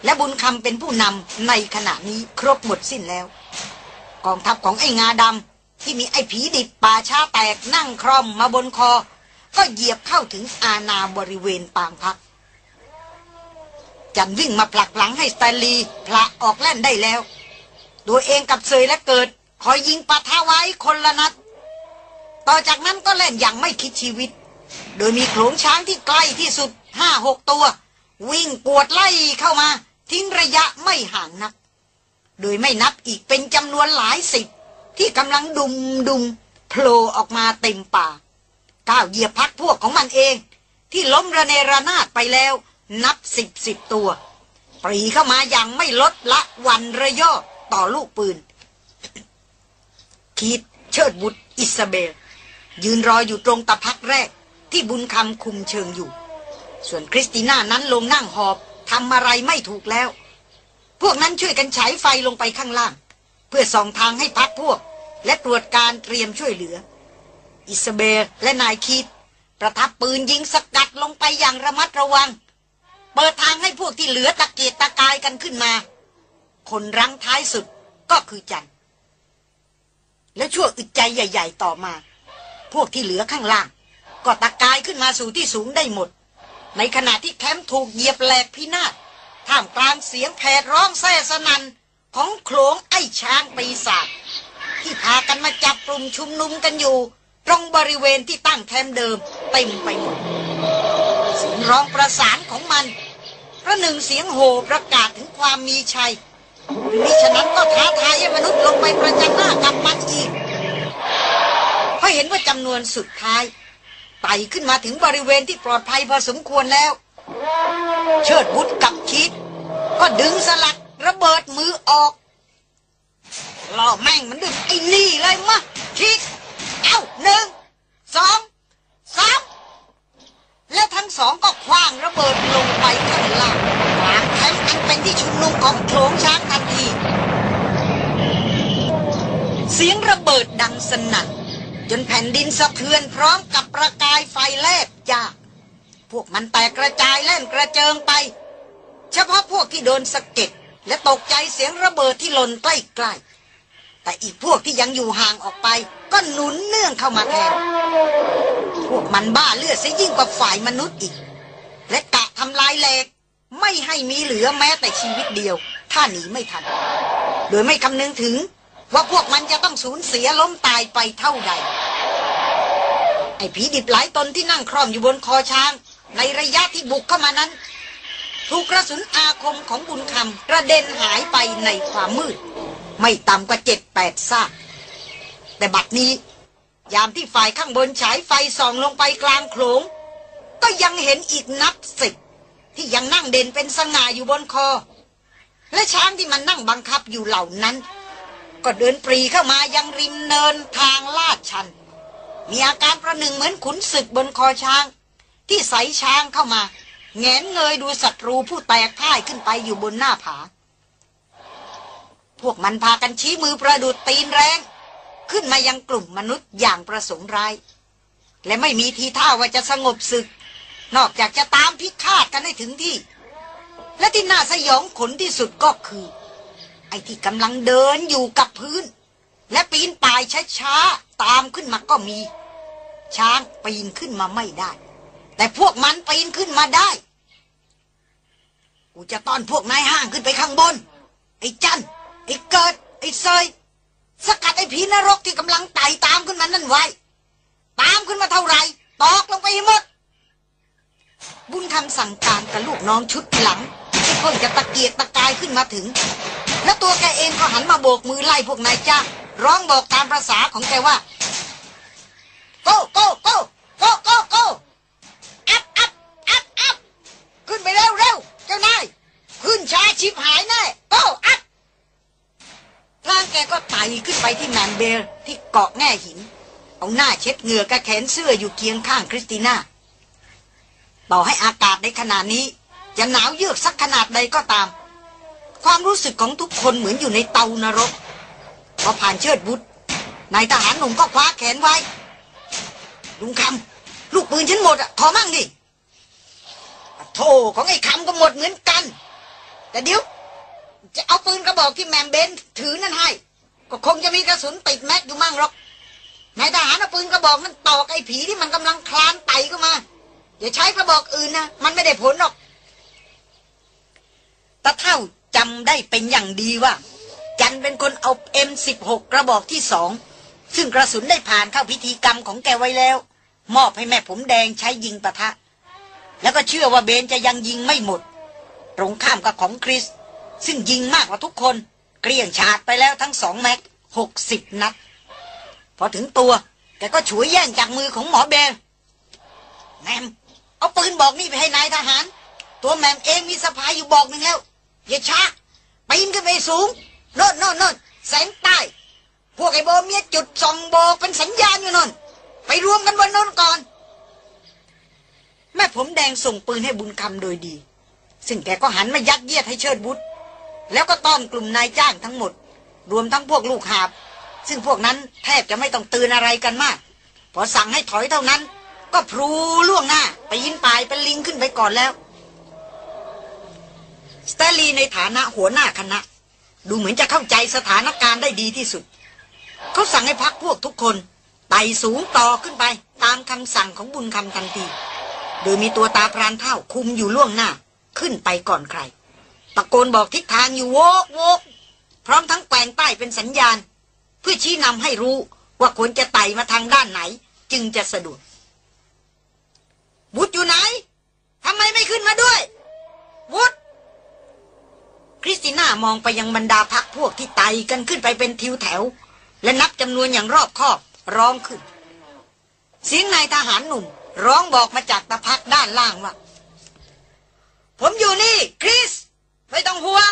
และบุญคำเป็นผู้นำในขณะนี้ครบหมดสิ้นแล้ว กองทัพของไอ้งาดำที่มีไอ้ผีดิบป่าช้าแตกนั่งคร่อมมาบนคอ ก็เหยียบเข้าถึงอาณาบริเวณปางพัก จันวิ่งมาผลักหลังให้สแตนลีย์ผละออกแล่นได้แล้วตัวเองกับเซยและเกิดคอยยิงปะทะไว้คนละนัด ต่อจากนั้นก็เล่นอย่างไม่คิดชีวิต โดยมีโขลงช้างที่ใกล้ที่สุดห้าหกตัว วิ่งกวดไล่เข้ามา ทิ้งระยะไม่ห่างนัก โดยไม่นับอีกเป็นจำนวนหลายสิบ ที่กำลังดุมดุมโผล่ออกมาเต็มป่า ก้าวเหยียบพักพวกของมันเอง ที่ล้มระเนระนาดไปแล้ว นับสิบสิบตัว ปรี่เข้ามาอย่างไม่ลดละพรั่นระย่อต่อลูกปืน คีตเชิดวุฒอิสเบลยืนรออยู่ตรงตะพักแรก ที่บุญคำคุมเชิงอยู่ ส่วนคริสติน่านั้นลงนั่งหอบทำอะไรไม่ถูกแล้ว พวกนั้นช่วยกันฉายไฟลงไปข้างล่าง เพื่อส่องทางให้พรรคพวก และตรวจการเตรียมช่วยเหลือ อิสเบลและนายคีตประทับปืนยิงสกัดลงไปอย่างระมัดระวัง เปิดทางให้พวกที่เหลือตะเกียกตะกายกันขึ้นมา คนรั้งท้ายสุดก็คือจัน และชั่วอึดใจใหญ่ ๆ ต่อมา พวกที่เหลือข้างล่าง ก็ตะกายขึ้นมาสู่ที่สูงได้หมด ในขณะที่แคมป์ถูกเหยียบแหลกพินาศท่ามกลางเสียงแผดร้องแซ่สนันของโขลงไอ้ช้างปีศาจที่พากันมาจับกลุ่มชุมนุมกันอยู่ ตรงบริเวณที่ตั้งแคมป์เดิมเต็มไปหมดเสียงร้องประสานของมันประหนึ่งเสียงโห่ประกาศถึงความมีชัยมิฉะนั้นก็ท้าทายให้มนุษย์ลงไปประจันหน้ากับมันอีกเพราะเห็นว่าจำนวนสุดท้าย ไต่ขึ้นมาถึงบริเวณที่ปลอดภัยพอสมควรแล้ว เชิดบุตรกับคิด ก็ดึงสลักระเบิดมือออกล่อแม่งมันดึงไอ้นี่เลยมะคิด เอ้าหนึ่งสองสามแล้วทั้งสองก็คว้างระเบิดลงไปข้างล่างกลางแคมป์อันเป็นที่ชุมนุมของโขลงช้างทันที เสียงระเบิดดังสนั่น จนแผ่นดินสะเทือนพร้อมกับประกายไฟแลบจ้าพวกมันแตกกระจายแล่นกระเจิงไป เฉพาะพวกที่โดนสะเก็ดและตกใจเสียงระเบิดที่หล่นใกล้ๆ แต่อีกพวกที่ยังอยู่ห่างออกไป ก็หนุนเนื่องเข้ามาแทน พวกมันบ้าเลือดซะยิ่งกว่าฝ่ายมนุษย์อีก และกะทำลายแหลก ไม่ให้มีเหลือแม้แต่ชีวิตเดียว ถ้าหนีไม่ทัน โดยไม่คำนึงถึง ว่าพวกมันจะต้องสูญเสียล้มตายไปเท่าใด ไอ้ผีดิบหลายตนที่นั่งคร่อมอยู่บนคอช้าง ในระยะที่บุกเข้ามานั้น ถูกกระสุนอาคมของบุญคำกระเด็นหายไปในความมืด ไม่ต่ำกว่าเจ็ดแปดซาก แต่บัดนี้ ยามที่ฝ่ายข้างบนฉายไฟส่องลงไปกลางโขลง ก็ยังเห็นอีกนับสิบที่ยังนั่งเด่นเป็นสง่าอยู่บนคอ และช้างที่มันนั่งบังคับอยู่เหล่านั้น ก็เดินปรีเข้ามายังริมเนินทางลาดชัน มีอาการประหนึ่งเหมือนขุนศึกบนคอช้าง ที่ใสช้างเข้ามาแงนเงยดูศัตรูผู้แตกพ่ายขึ้นไปอยู่บนหน้าผา พวกมันพากันชี้มือประดุดตีนแรง ขึ้นมายังกลุ่มมนุษย์อย่างประสงค์ร้าย และไม่มีทีท่าว่าจะสงบศึก นอกจากจะตามพิฆาตกันให้ถึงที่ และที่น่าสยองขนที่สุดก็คือ อ้ที่กำลังเดินอยู่กับพื้น และปีนป่ายช้าๆตามขึ้นมาก็มี ช้างปีนขึ้นมาไม่ได้ แต่พวกมันปีนขึ้นมาได้ กูจะต้อนพวกนายห้างขึ้นไปข้างบน ไอ้จันไอ้เกิด ไอ้เซยสกัดไอ้ผีนรกที่กำลังไต่ตามขึ้นมานั่นไว้ ตามขึ้นมาเท่าไหร่ตอกลงไปให้หมด บุญคำสั่งการกับลูกน้องชุดหลังที่เพิ่งจะตะเกียกตะกายขึ้นมาถึง แล้วตัวแกเองก็หันมาโบกมือไล่พวกนายจ้างร้องบอกตามภาษาของแกว่า go go go go go go up up up up ขึ้นไปเร็วเร็วเจ้านายขึ้นช้าชิบหายแน่ go อัพร่างแกก็ไต่ขึ้นไปที่แหม่มเบลที่เกาะแง่หิน เอาหน้าเช็ดเหงื่อกับแขนเสื้ออยู่เคียงข้างคริสติน่าต่อให้อากาศในขณะนี้ จะหนาวเยือกสักขนาดใดก็ตาม ความรู้สึกของทุกคนเหมือนอยู่ในเตานรก พอผ่านเชิดบุตรนายทหารหนุ่มก็คว้าแขนไว้ ลุงคำลูกปืนฉันหมดอะขอมั่งดิโธ่ของไอ้คำก็หมดเหมือนกัน แต่เดี๋ยว จะเอาปืนกระบอกที่แมมเบนถือนั่นให้ ก็คงจะมีกระสุนติดแม็กอยู่มั่งหรอกนายทหารเอาปืนกระบอกนั้นตอกไอ้ผีที่มันกำลังคลานไต่เข้ามาอย่าใช้กระบอกอื่นนะมันไม่ได้ผลหรอกตาเท่า จำได้เป็นอย่างดีว่า จันเป็นคนเอา M16 กระบอกที่สอง ซึ่งกระสุนได้ผ่านเข้าพิธีกรรมของแกไว้แล้ว มอบให้แม่ผมแดงใช้ยิงปะทะ แล้วก็เชื่อว่าเบนจะยังยิงไม่หมด ตรงข้ามกับของคริส ซึ่งยิงมากกว่าทุกคน เกลี้ยงฉาดไปแล้วทั้งสองแม็กหกสิบนัด พอถึงตัวแกก็ฉวยแย่งจากมือของหมอเบลแมมเอาปืนบอกนี่ไปให้นายทหาร ตัวแมมเองมีสะพายอยู่บอกหนึ่งแล้ว อย่าช้าปีนขึ้นไปสูงโน่นโน่นโน่นแสงใต้พวกไอ้โบเมียจุดส่องโบกเป็นสัญญาณอยู่นนไปรวมกันบนโน้นก่อน แม่ผมแดงส่งปืนให้บุญคำโดยดี ซึ่งแกก็หันมายัดเยียดให้เชิดบุตรแล้วก็ต้อนกลุ่มนายจ้างทั้งหมด รวมทั้งพวกลูกหาบ ซึ่งพวกนั้นแทบจะไม่ต้องตื่นอะไรกันมาก พอสั่งให้ถอยเท่านั้น ก็พลูล่วงหน้าไปยินปลายเป็นลิงขึ้นไปก่อนแล้ว สเตลีในฐานะหัวหน้าคณะ ดูเหมือนจะเข้าใจสถานการณ์ได้ดีที่สุด เขาสั่งให้พักพวกทุกคนไต่สูงต่อขึ้นไป ตามคำสั่งของบุญคำทันทีโดยมีตัวตาพรานเท่าคุมอยู่ล่วงหน้า ขึ้นไปก่อนใคร ตะโกนบอกทิศทางอยู่โวกโวกพร้อมทั้งแกวงใต้เป็นสัญญาณ เพื่อชี้นำให้รู้ว่าควรจะไต่มาทางด้านไหน จึงจะสะดวกวุฒอยู่ไหนทำไมไม่ขึ้นมาด้วยวุฒ คริสติน่ามองไปยังบรรดาพักพวกที่ไต่กันขึ้นไปเป็นทิวแถว และนับจำนวนอย่างรอบคอบร้องขึ้น เสียงนายทหารหนุ่ม ร้องบอกมาจากตะพักด้านล่างว่า ผมอยู่นี่ คริส ไม่ต้องห่วง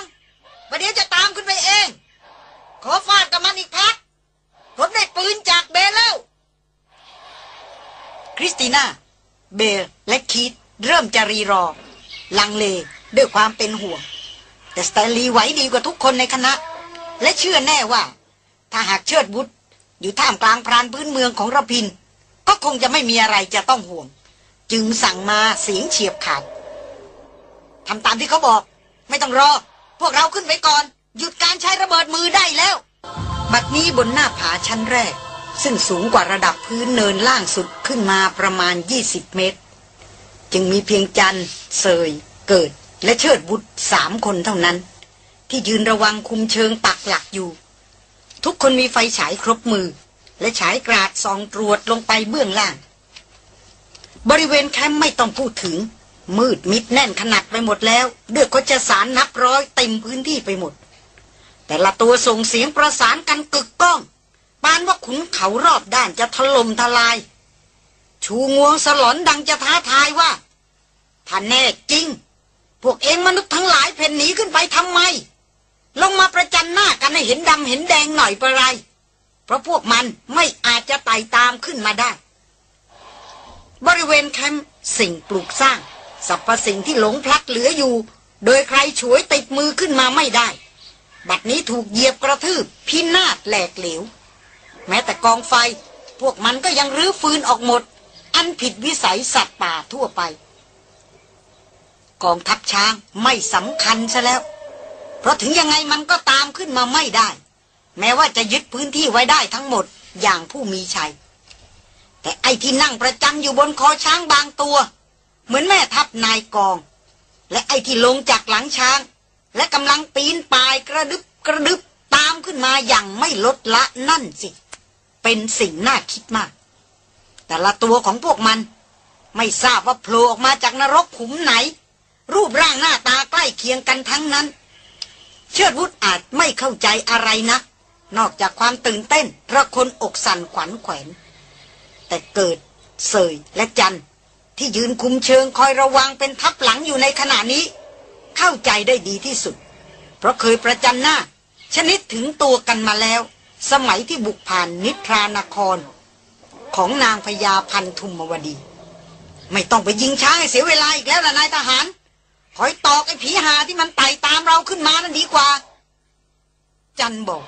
ประเดี๋ยวจะตามขึ้นไปเอง ขอฟาดกับมันอีกพัก ผมได้ปืนจากเบลแล้วคริสติน่า เบลและคีตเริ่มจะรีรอ ลังเลด้วยความเป็นห่วง แต่สแตนลีย์ไหวดีกว่าทุกคนในคณะ และเชื่อแน่ว่า ถ้าหากเชิดบุตรอยู่ท่ามกลางพรานพื้นเมืองของระพิน ก็คงจะไม่มีอะไรจะต้องห่วง จึงสั่งมาเสียงเฉียบขาดทำตามที่เขาบอก ไม่ต้องรอ พวกเราขึ้นไปก่อน หยุดการใช้ระเบิดมือได้แล้ว บัดนี้บนหน้าผาชั้นแรก ซึ่งสูงกว่าระดับพื้นเนินล่างสุดขึ้นมาประมาณ 20 เมตร จึงมีเพียงจันเสยเกิด และเชิดบุตรสามคนเท่านั้น ที่ยืนระวังคุมเชิงปักหลักอยู่ ทุกคนมีไฟฉายครบมือ และฉายกราดส่องตรวจลงไปเบื้องล่าง บริเวณแคมป์ไม่ต้องพูดถึง มืดมิดแน่นขนาดไปหมดแล้วเด้วยโคจะสารนับร้อยเต็มพื้นที่ไปหมด แต่ละตัวส่งเสียงประสานกันกึกก้องปานว่าขุนเขารอบด้านจะถล่มทลาย ชูงวงสลอนดังจะท้าทายว่าถ้าแน่จริง พวกเองมนุษย์ทั้งหลายเพ่นหนีขึ้นไปทำไม ลงมาประจันหน้ากันให้เห็นดำเห็นแดงหน่อยประไร เพราะพวกมันไม่อาจจะไต่ตามขึ้นมาได้ บริเวณแคมป์สิ่งปลูกสร้างสรรพสิ่งที่หลงพลัดเหลืออยู่ โดยใครฉวยติดมือขึ้นมาไม่ได้ บัดนี้ถูกเหยียบกระทืบพินาศแหลกเหลว แม้แต่กองไฟ พวกมันก็ยังรื้อฟื้นออกหมด อันผิดวิสัยสัตว์ป่าทั่วไป กองทัพช้างไม่สำคัญซะแล้ว เพราะถึงยังไงมันก็ตามขึ้นมาไม่ได้ แม้ว่าจะยึดพื้นที่ไว้ได้ทั้งหมดอย่างผู้มีชัย แต่ไอ้ที่นั่งประจำอยู่บนคอช้างบางตัว เหมือนแม่ทัพนายกอง และไอ้ที่ลงจากหลังช้าง และกำลังปีนป่ายกระดึบกระดึบตามขึ้นมาอย่างไม่ลดละนั่นสิ เป็นสิ่งน่าคิดมาก แต่ละตัวของพวกมัน ไม่ทราบว่าโผล่ออกมาจากนรกขุมไหน รูปร่างหน้าตาใกล้เคียงกันทั้งนั้น เชิดวุฒอาจไม่เข้าใจอะไรนะนอกจากความตื่นเต้นระคนอกสั่นขวัญแขวน แต่เกิดเสยและจันที่ยืนคุมเชิงคอยระวังเป็นทับหลังอยู่ในขณะนี้ เข้าใจได้ดีที่สุด เพราะเคยประจันหน้า ชนิดถึงตัวกันมาแล้ว สมัยที่บุกผ่านนิทรานคร ของนางพญาพันธุมวดี ไม่ต้องไปยิงช้างให้เสียเวลาอีกแล้วล่ะนายทหาร คอยตอกไอ้ผีหาที่มันไต่ตามเราขึ้นมานั่นดีกว่า จันบอก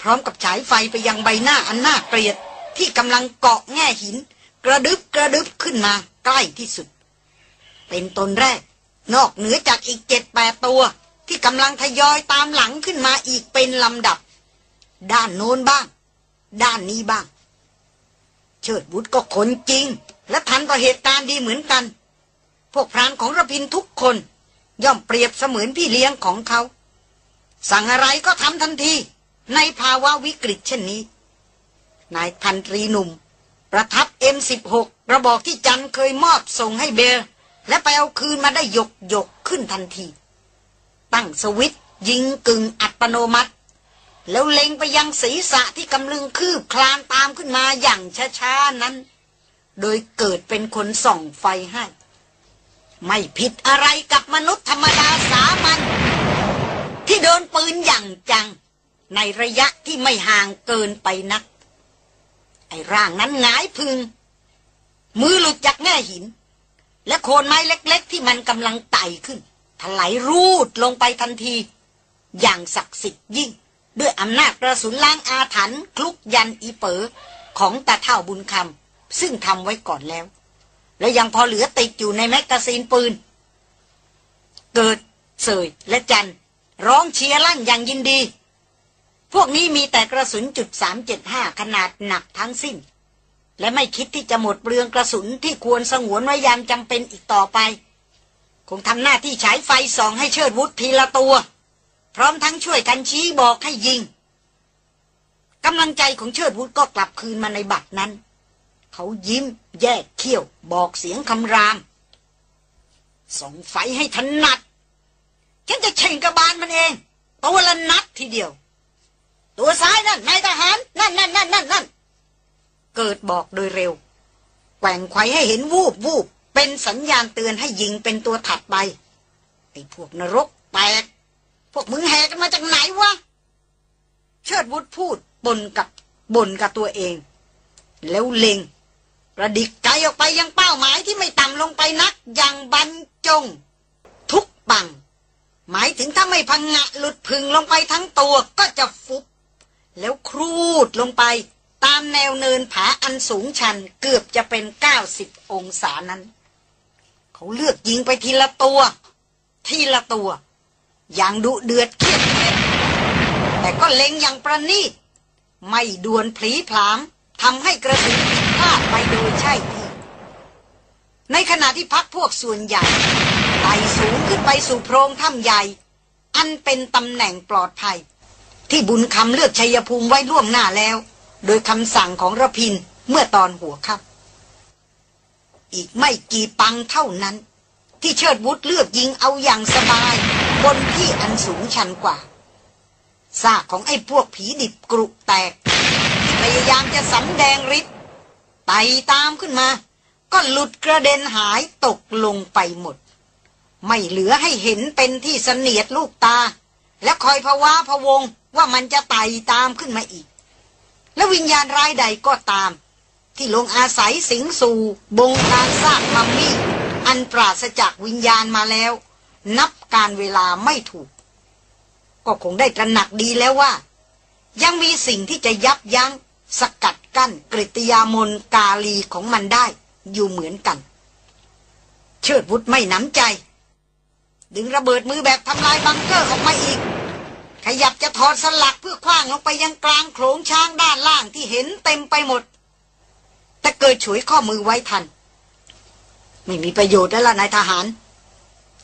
พร้อมกับฉายไฟไปยังใบหน้าอันน่าเกลียดที่กำลังเกาะแง่หิน กระดึบกระดึบขึ้นมาใกล้ที่สุด เป็นตนแรก นอกเหนือจากอีกเจ็ดแปดตัวที่กำลังทยอยตามหลังขึ้นมาอีกเป็นลำดับ ด้านโน้นบ้าง ด้านนี้บ้าง เชิดบุตรก็ขนจริง และทันต่อเหตุการณ์ดีเหมือนกัน พวกพรานของระพินทุกคน ย่อมเปรียบเสมือนพี่เลี้ยงของเขา สั่งอะไรก็ทำทันที ในภาวะวิกฤตเช่นนี้ นายพันตรีหนุ่ม ประทับ M16 กระบอกที่จันเคยมอบส่งให้เบลและไปเอาคืนมาได้ยกยกขึ้นทันที ตั้งสวิตยิงกึ่งอัตโนมัติ แล้วเล็งไปยังศีรษะที่กำลังคืบคลานตามขึ้นมาอย่างช้าๆนั้น โดยเกิดเป็นคนส่องไฟให้ ไม่ผิดอะไรกับมนุษย์ธรรมดาสามัญที่โดนปืนอย่างจัง ในระยะที่ไม่ห่างเกินไปนัก ไอ้ร่างนั้นหงายพึง มือหลุดจากแง่หิน และโคนไม้เล็ก ๆ ที่มันกำลังไต่ขึ้นถลายรูดลงไปทันที อย่างศักดิ์สิทธิ์ยิ่ง ด้วยอำนาจกระสุนล้างอาถรรพ์คลุกยันอีเป๋อของตาเท่าบุญคำซึ่งทำไว้ก่อนแล้ว และยังพอเหลือติดอยู่ในแมกกาซีนปืน เกิดเสยและจัน ร้องเชียร์ลั่นอย่างยินดี พวกนี้มีแต่กระสุนจุดสามเจ็ดห้าขนาดหนักทั้งสิ้น และไม่คิดที่จะหมดเปลืองกระสุนที่ควรสงวนไว้ยามจำเป็นอีกต่อไป คงทำหน้าที่ฉายไฟส่องให้เชิดวุฒทีละตัว พร้อมทั้งช่วยกันชี้บอกให้ยิงกำลังใจของเชิดวุฒก็กลับคืนมาในบัตรนั้น เขายิ้ม แยกเขี้ยว บอกเสียงคำราม ส่งไฟให้ถนัดฉันจะเช่งกระบาลมันเองตัวละนัดทีเดียว ตัวซ้ายนั่นนายทหาร นั่นนั่นนั่นนั่นนั่นเกิดบอกโดยเร็ว แกว่งไขให้เห็นวูบวูบเป็นสัญญาณเตือนให้ยิงเป็นตัวถัดไปไอ้พวกนรกแตก พวกมึงแหกกันมาจากไหนวะ เชิดวุฒพูดบนกับบนกับตัวเอง แล้วเล็ง ระดิกไกออกไปยังเป้าหมายที่ไม่ต่ำลงไปนักอย่างบรรจง ทุกปัง หมายถึงถ้าไม่พังงะหลุดพึงลงไปทั้งตัวก็จะฟุบ แล้วครูดลงไปตามแนวเนินผาอันสูงชันเกือบจะเป็นเก้าสิบองศานั้น เขาเลือกยิงไปทีละตัว ทีละตัว อย่างดุเดือดเขียดแต่ก็เล็งอย่างประณีต ไม่ด่วนพลีผลามทำให้กระสุน พลาดไปโดยใช่ที่ ในขณะที่พักพวกส่วนใหญ่ไต่สูงขึ้นไปสู่โพรงถ้ำใหญ่ อันเป็นตำแหน่งปลอดภัย ที่บุญคำเลือกชัยภูมิไว้ล่วงหน้าแล้ว โดยคำสั่งของระพินเมื่อตอนหัวค่ำอีกไม่กี่ปังเท่านั้น ที่เชิดวุฒเลือกยิงเอาอย่างสบาย บนที่อันสูงชันกว่าซากของไอ้พวกผีดิบกรุแตก ที่พยายามจะสำแดงฤทธิ์ ไต่ตามขึ้นมา ก็หลุดกระเด็นหายตกลงไปหมด ไม่เหลือให้เห็นเป็นที่เสนียดลูกตา และคอยพะว้าพะวงว่ามันจะไต่ตามขึ้นมาอีก และวิญญาณรายใดก็ตาม ที่ลงอาศัยสิงสู่บงการสร้างมัมมี่อันปราศจากวิญญาณมาแล้ว นับการเวลาไม่ถูก ก็คงได้ตระหนักดีแล้วว่า ยังมีสิ่งที่จะยับยัง้ง สกัดกั้นกริตยามนกาลีของมันได้อยู่เหมือนกัน เชิดวุฒไม่หนำใจ ดึงระเบิดมือแบบทำลายบังเกอร์ออกมาอีก ขยับจะถอดสลักเพื่อคว้างลงไปยังกลางโขลงช้างด้านล่างที่เห็นเต็มไปหมด แต่เกิดฉวยข้อมือไว้ทัน ไม่มีประโยชน์แล้วล่ะนายทหาร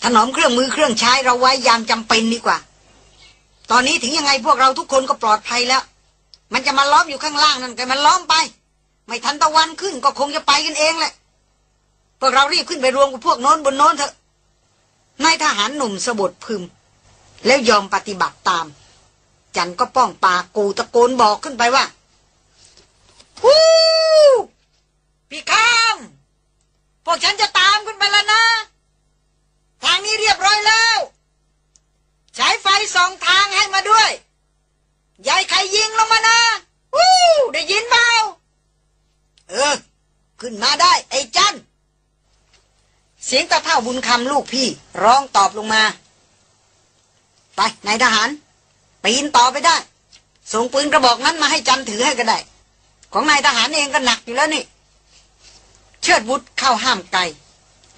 ถนอมเครื่องมือเครื่องใช้เราไว้ยามจำเป็นดีกว่า ตอนนี้ถึงยังไงพวกเราทุกคนก็ปลอดภัยแล้ว มันจะมาล้อมอยู่ข้างล่างนั่นกันมันล้อมไป ไม่ทันตะวันขึ้นก็คงจะไปกันเองแหละพวกเรารีบขึ้นไปรวมกับพวกโน้นบนโน้นเถอะนายทหารหนุ่มสะบดพึม แล้วยอมปฏิบัติตาม จันก็ป้องปากกูตะโกนบอกขึ้นไปว่าฮู้พี่ข้ามพวกฉันจะตามขึ้นไปแล้วนะ ทางนี้เรียบร้อยแล้ว ใช้ไฟสองทางให้มาด้วย ยายใครยิงลงมานะวู้ได้ยินเปล่าเออ ขึ้นมาได้ ไอ้จันเสียงตะเท่าบุญคำลูกพี่ ร้องตอบลงมา ไปนายทหารปีนต่อไปได้ ส่งปืนกระบอกนั้นมาให้จันถือให้ก็ได้ ของนายทหารเองก็หนักอยู่แล้วนี่ เชิดวุฒเข้าห้ามไกล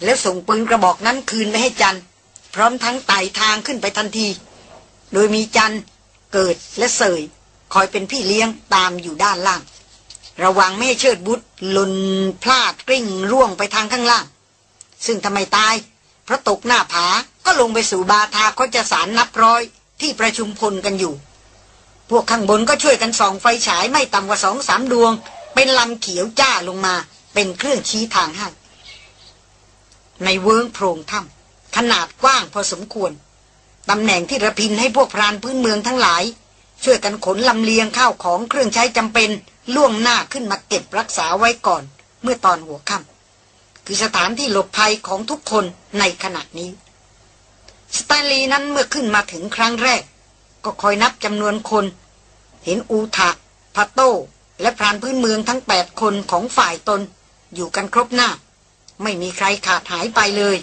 แล้วส่งปืนกระบอกนั้นคืนไปให้จันพร้อมทั้งไต่ทางขึ้นไปทันที โดยมีจัน เกิดและเสย คอยเป็นพี่เลี้ยงตามอยู่ด้านล่าง ระวังไม่ให้เชิดบุตรหล่นพลาดกลิ้งร่วงไปทางข้างล่าง ซึ่งทำไมตาย เพราะตกหน้าผาก็ลงไปสู่บาทาเขาจะสารนับร้อยที่ประชุมพลกันอยู่ พวกข้างบนก็ช่วยกันส่องไฟฉายไม่ต่ำกว่าสองสามดวง เป็นลำเขียวจ้าลงมา เป็นเครื่องชี้ทางให้ในเวิ้งโพรงถ้ำขนาดกว้างพอสมควร ตำแหน่งที่ระพินให้พวกพรานพื้นเมืองทั้งหลาย ช่วยกันขนลำเลียงข้าวของเครื่องใช้จำเป็นล่วงหน้าขึ้นมาเก็บรักษาไว้ก่อน เมื่อตอนหัวค่ำคือสถานที่หลบภัยของทุกคนในขณะนี้สตนลีนั้นเมื่อขึ้นมาถึงครั้งแรก ก็คอยนับจำนวนคน เห็นอูทะพัตโตและพรานพื้นเมืองทั้งแปดคนของฝ่ายตน อยู่กันครบหน้า ไม่มีใครขาดหายไปเลย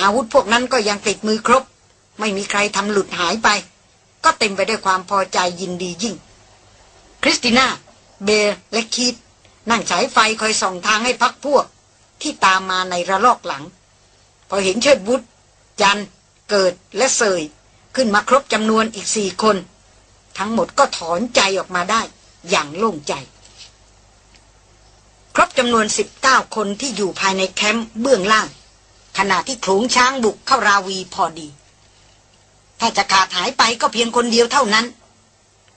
อาวุธพวกนั้นก็ยังติดมือครบ ไม่มีใครทำหลุดหายไป ก็เต็มไปด้วยความพอใจยินดียิ่ง คริสติน่า เบลและคีตนั่งฉายไฟคอยส่องทางให้พักพวก ที่ตามมาในระลอกหลัง พอเห็นเชิดบุตรจัน เกิดและเสย ขึ้นมาครบจำนวนอีกสี่คน ทั้งหมดก็ถอนใจออกมาได้ อย่างโล่งใจ ครบจำนวนสิบเก้าคนที่อยู่ภายในแคมป์เบื้องล่างขณะที่โขงช้างบุกเข้าราวีพอดี ถ้าจะขาดหายไปก็เพียงคนเดียวเท่านั้น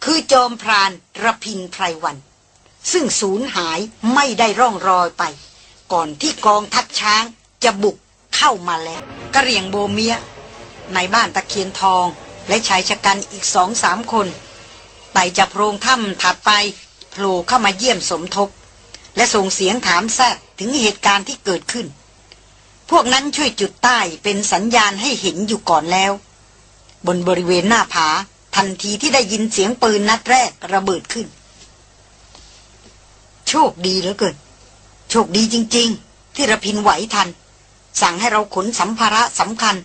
คือจอมพรานระพินไพรวัน ซึ่งสูญหายไม่ได้ร่องรอยไป ก่อนที่กองทัพช้างจะบุกเข้ามาแล้วกระเรียงโบเมียในบ้านตะเคียนทองและชายชะกันอีกสองสามคนไต่จากโพรงถ้ำถัดไปโผล่เข้ามาเยี่ยมสมทบ และส่งเสียงถามแซดถึงเหตุการณ์ที่เกิดขึ้น พวกนั้นช่วยจุดใต้เป็นสัญญาณให้เห็นอยู่ก่อนแล้ว บนบริเวณหน้าผา ทันทีที่ได้ยินเสียงปืนนัดแรกระเบิดขึ้น โชคดีเหลือเกินโชคดีจริง ๆ ที่ระพินไหวทัน สั่งให้เราขนสัมภาระสำคัญ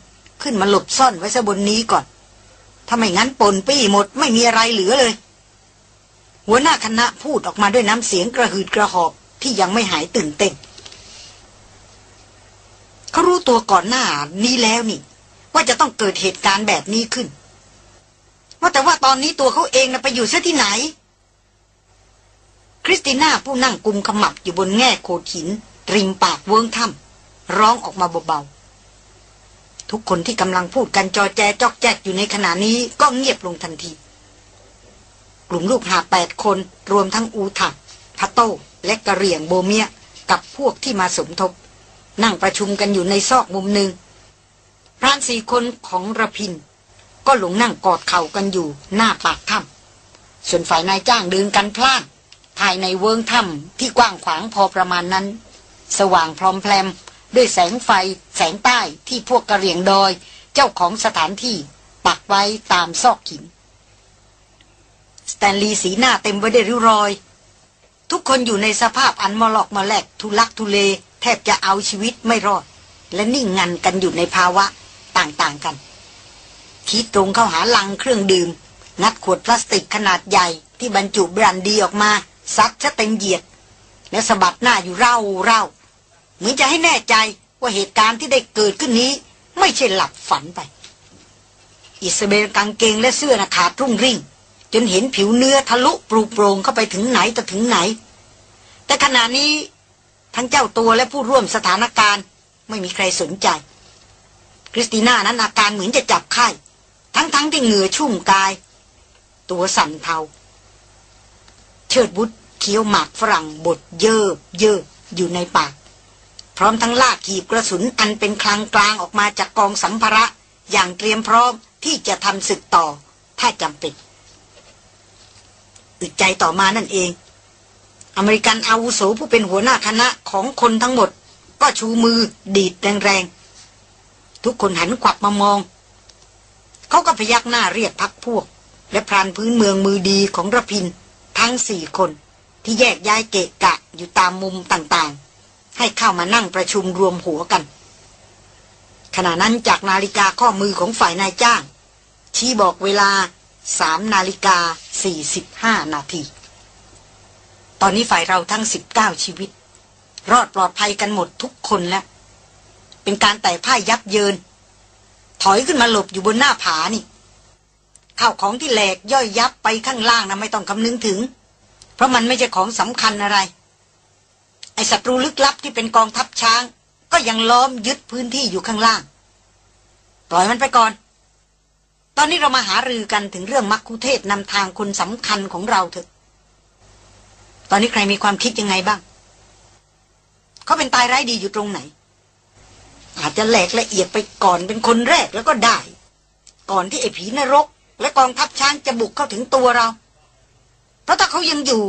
ขึ้นมาหลบซ่อนไว้ซะบนนี้ก่อน ถ้าไม่งั้นปนปี้หมดไม่มีอะไรเหลือเลย หัวหน้าคณะพูดออกมาด้วยน้ำเสียงกระหืดกระหอบที่ยังไม่หายตื่นเต้นเขารู้ตัวก่อนหน้านี้แล้วนี่ ว่าจะต้องเกิดเหตุการณ์แบบนี้ขึ้น ว่าแต่ว่าตอนนี้ตัวเขาเองนะไปอยู่ซะที่ไหน คริสติน่าผู้นั่งกุมขมับอยู่บนแง่โขดหิน ริมปากเวิ้งถ้ำร้องออกมาเบาๆ ทุกคนที่กำลังพูดกันจอแจจอกแจกอยู่ในขณะนี้ก็เงียบลงทันที กลุ่มลูกหาแปดคนรวมทั้งอูถักพัตโต้และกระเหรี่ยงโบเมียกับพวกที่มาสมทบ นั่งประชุมกันอยู่ในซอกมุมหนึ่ง พรานสี่คนของระพิน ก็หลงนั่งกอดเข่ากันอยู่หน้าปากถ้ำส่วนฝ่ายนายจ้างเดินกันพลานภายในเวิงถ้ำที่กว้างขวางพอประมาณนั้น สว่างพร้อมแพรมด้วยแสงไฟ แสงใต้ที่พวกกระเหรี่ยงดอย เจ้าของสถานที่ปักไว้ตามซอกหิน สแตนลีย์สีหน้าเต็มไปด้วยริ้วรอย ทุกคนอยู่ในสภาพอันมอลอกมาแลกทุลักทุเล แทบจะเอาชีวิตไม่รอด และนิ่งงันกันอยู่ในภาวะ ต่างๆกัน คิดตรงเข้าหาลังเครื่องดื่ม งัดขวดพลาสติกขนาดใหญ่ที่บรรจุบรันดีออกมา ซัดชะเต็มเหยียด แล้วสะบัดหน้าอยู่เร่าเร่าเหมือนจะให้แน่ใจว่าเหตุการณ์ที่ได้เกิดขึ้นนี้ ไม่ใช่หลับฝันไป อิสเบลกางเกงและเสื้อนะขาดรุ่งริ่ง จนเห็นผิวเนื้อทะลุปรูโปรงเข้าไปถึงไหนแต่ถึงไหน แต่ขณะนี้ทั้งเจ้าตัวและผู้ร่วมสถานการณ์ ไม่มีใครสนใจ ริสติน่านั้นอาการเหมือนจะจับไข้ทั้งๆทที่เหงื่อชุ่มกาย ตัวสั่นเทา เชิดบุตรเคี้ยวหมากฝรั่งบดเยิบเยิบอยู่ในปาก พร้อมทั้งลากขีบกระสุนอันเป็นคลังกลางออกมาจากกองสัมภาระอย่างเตรียมพร้อมที่จะทำศึกต่อ ถ้าจำเป็นอึดใจต่อมานั่นเอง อเมริกันอาวุโสผู้เป็นหัวหน้าคณะของคนทั้งหมด ก็ชูมือดีดแรงๆ ทุกคนหันขวับมามอง เขาก็พยักหน้าเรียกพักพวก และพรานพื้นเมืองมือดีของระพิน ทั้งสี่คนที่แยกย้ายเกะกะอยู่ตามมุมต่างๆ ให้เข้ามานั่งประชุมรวมหัวกัน ขณะนั้นจากนาฬิกาข้อมือของฝ่ายนายจ้าง ชี้บอกเวลาสามนาฬิกาสี่สิบห้านาที ตอนนี้ฝ่ายเราทั้งสิบเก้าชีวิต รอดปลอดภัยกันหมดทุกคนแล้ว เป็นการแต่ผ้ายับเยิน ถอยขึ้นมาหลบอยู่บนหน้าผานี่ข้าวของที่แหลกย่อยยับไปข้างล่างนะไม่ต้องคำนึงถึง เพราะมันไม่ใช่ของสำคัญอะไร ไอศัตรูลึกลับที่เป็นกองทัพช้าง ก็ยังล้อมยึดพื้นที่อยู่ข้างล่าง ปล่อยมันไปก่อน ตอนนี้เรามาหารือกันถึงเรื่องมักคุเทศนำทางคนสำคัญของเราเถอะ ตอนนี้ใครมีความคิดยังไงบ้าง เขาเป็นตายไร้ดีอยู่ตรงไหน อาจจะแหลกละเอียดไปก่อนเป็นคนแรกแล้วก็ได้ ก่อนที่ไอ้ผีนรก และกองทัพช้างจะบุกเข้าถึงตัวเรา เพราะถ้าเขายังอยู่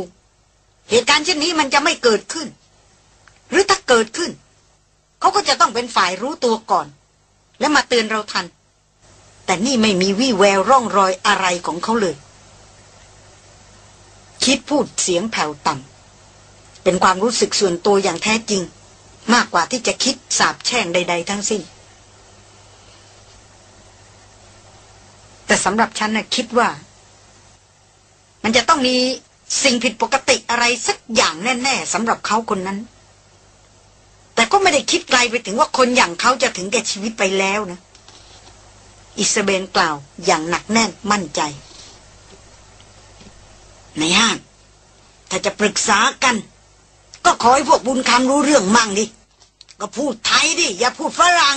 เหตุการณ์เช่นนี้มันจะไม่เกิดขึ้น หรือถ้าเกิดขึ้น เขาก็จะต้องเป็นฝ่ายรู้ตัวก่อน และมาเตือนเราทัน แต่นี่ไม่มีวี่แววร่องรอยอะไรของเขาเลย คิดพูดเสียงแผ่วต่ำเป็นความรู้สึกส่วนตัวอย่างแท้จริง มากกว่าที่จะคิดสาบแช่งใด ๆ ทั้งสิ้น แต่สำหรับฉันนะคิดว่า มันจะต้องมีสิ่งผิดปกติอะไรสักอย่างแน่ ๆสำหรับเขาคนนั้น แต่ก็ไม่ได้คิดไกลไปถึงว่าคนอย่างเขาจะถึงแก่ชีวิตไปแล้วนะ อิสเบนกล่าวอย่างหนักแน่นมั่นใจในห้างถ้าจะปรึกษากัน ก็ขอให้พวกบุญคำรู้เรื่องมั่งดิ ก็พูดไทยดิ อย่าพูดฝรั่ง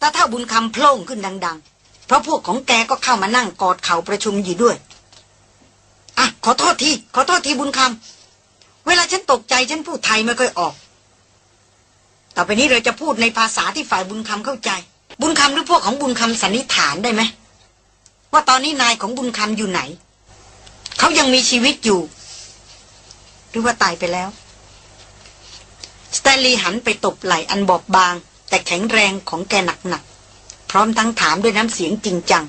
ตาเท่าบุญคำโพล่งขึ้นดัง ๆ เพราะพวกของแกก็เข้ามานั่งกอดเข่าประชุมอยู่ด้วย อะ ขอโทษที ขอโทษทีบุญคำ เวลาฉันตกใจฉันพูดไทยไม่ค่อยออก ต่อไปนี้เราจะพูดในภาษาที่ฝ่ายบุญคำเข้าใจ บุญคำหรือพวกของบุญคำสันนิษฐานได้ไหมว่าตอนนี้นายของบุญคำอยู่ไหน เขายังมีชีวิตอยู่ หรือว่าตายไปแล้ว สแตลีหันไปตบไหล่อันบอบบาง แต่แข็งแรงของแกหนักๆ พร้อมทั้งถามด้วยน้ำเสียงจริงจัง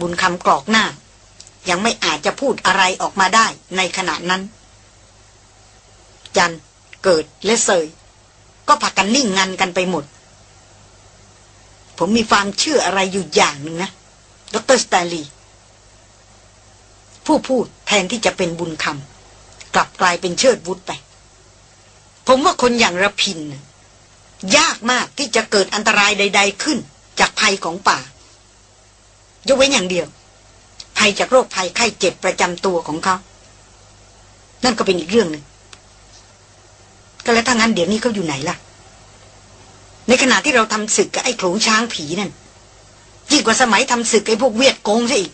บุญคำกรอกหน้า ยังไม่อาจจะพูดอะไรออกมาได้ในขณะนั้น จัน เกิดและเสยก็ผักกันนิ่งงันกันไปหมด ผมมีความเชื่ออะไรอยู่อย่างหนึ่งนะ ดรสแตลีผู้พูดแทนที่จะเป็นบุญคำกลับกลายเป็นเชิดวุฒไป ผมว่าคนอย่างระพิน ยากมากที่จะเกิดอันตรายใด ๆขึ้น จากภัยของป่า ยกเว้นอย่างเดียว ภัยจากโรคภัยไข้เจ็บประจำตัวของเขา นั่นก็เป็นอีกเรื่องหนึ่งก็แล้วถ้างั้นเดี๋ยวนี้เขาอยู่ไหนล่ะ ในขณะที่เราทำศึกกับไอ้โขลงช้างผีนั่นยิ่งกว่าสมัยทำศึกไอ้พวกเวียดกงซะอีก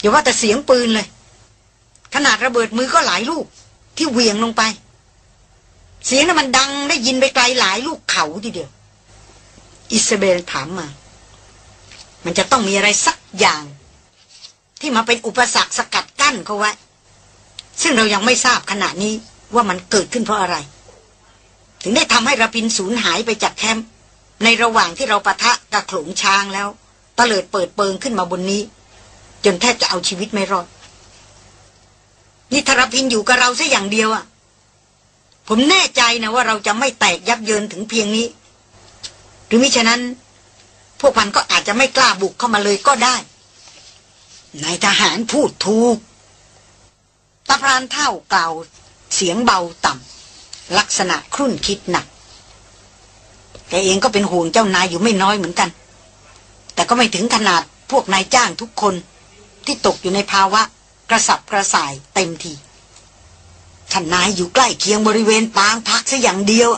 อย่าว่าแต่เสียงปืนเลย ขนาดระเบิดมือก็หลายลูก ที่เหวี่ยงลงไป เสียงนั้นมันดังได้ยินไปไกลหลายลูกเขาทีเดียว อิสเบลถามมา มันจะต้องมีอะไรสักอย่าง ที่มาเป็นอุปสรรคสกัดกั้นเขาไว้ ซึ่งเรายังไม่ทราบขณะนี้ว่ามันเกิดขึ้นเพราะอะไร ถึงได้ทำให้ระพินสูญหายไปจากแคมป์ในระหว่างที่เราปะทะกับโขลงช้างแล้วตะเลิดเปิดเปิงขึ้นมาบนนี้ จนแทบจะเอาชีวิตไม่รอดนี่ทรพินอยู่กับเราซะอย่างเดียวอะ่ะ ผมแน่ใจนะว่าเราจะไม่แตกยับเยินถึงเพียงนี้ หรือมิฉะนั้น พวกมันก็อาจจะไม่กล้าบุกเข้ามาเลยก็ได้นายทหารพูดถูกตาพรานเท่ากล่าว เสียงเบาต่ำลักษณะครุ่นคิดหนักแกเองก็เป็นห่วงเจ้านายอยู่ไม่น้อยเหมือนกัน แต่ก็ไม่ถึงขนาดพวกนายจ้างทุกคนที่ตกอยู่ในภาวะกระสับกระส่ายเต็มที ท่านนายอยู่ใกล้เคียงบริเวณปางพักซะอย่างเดียว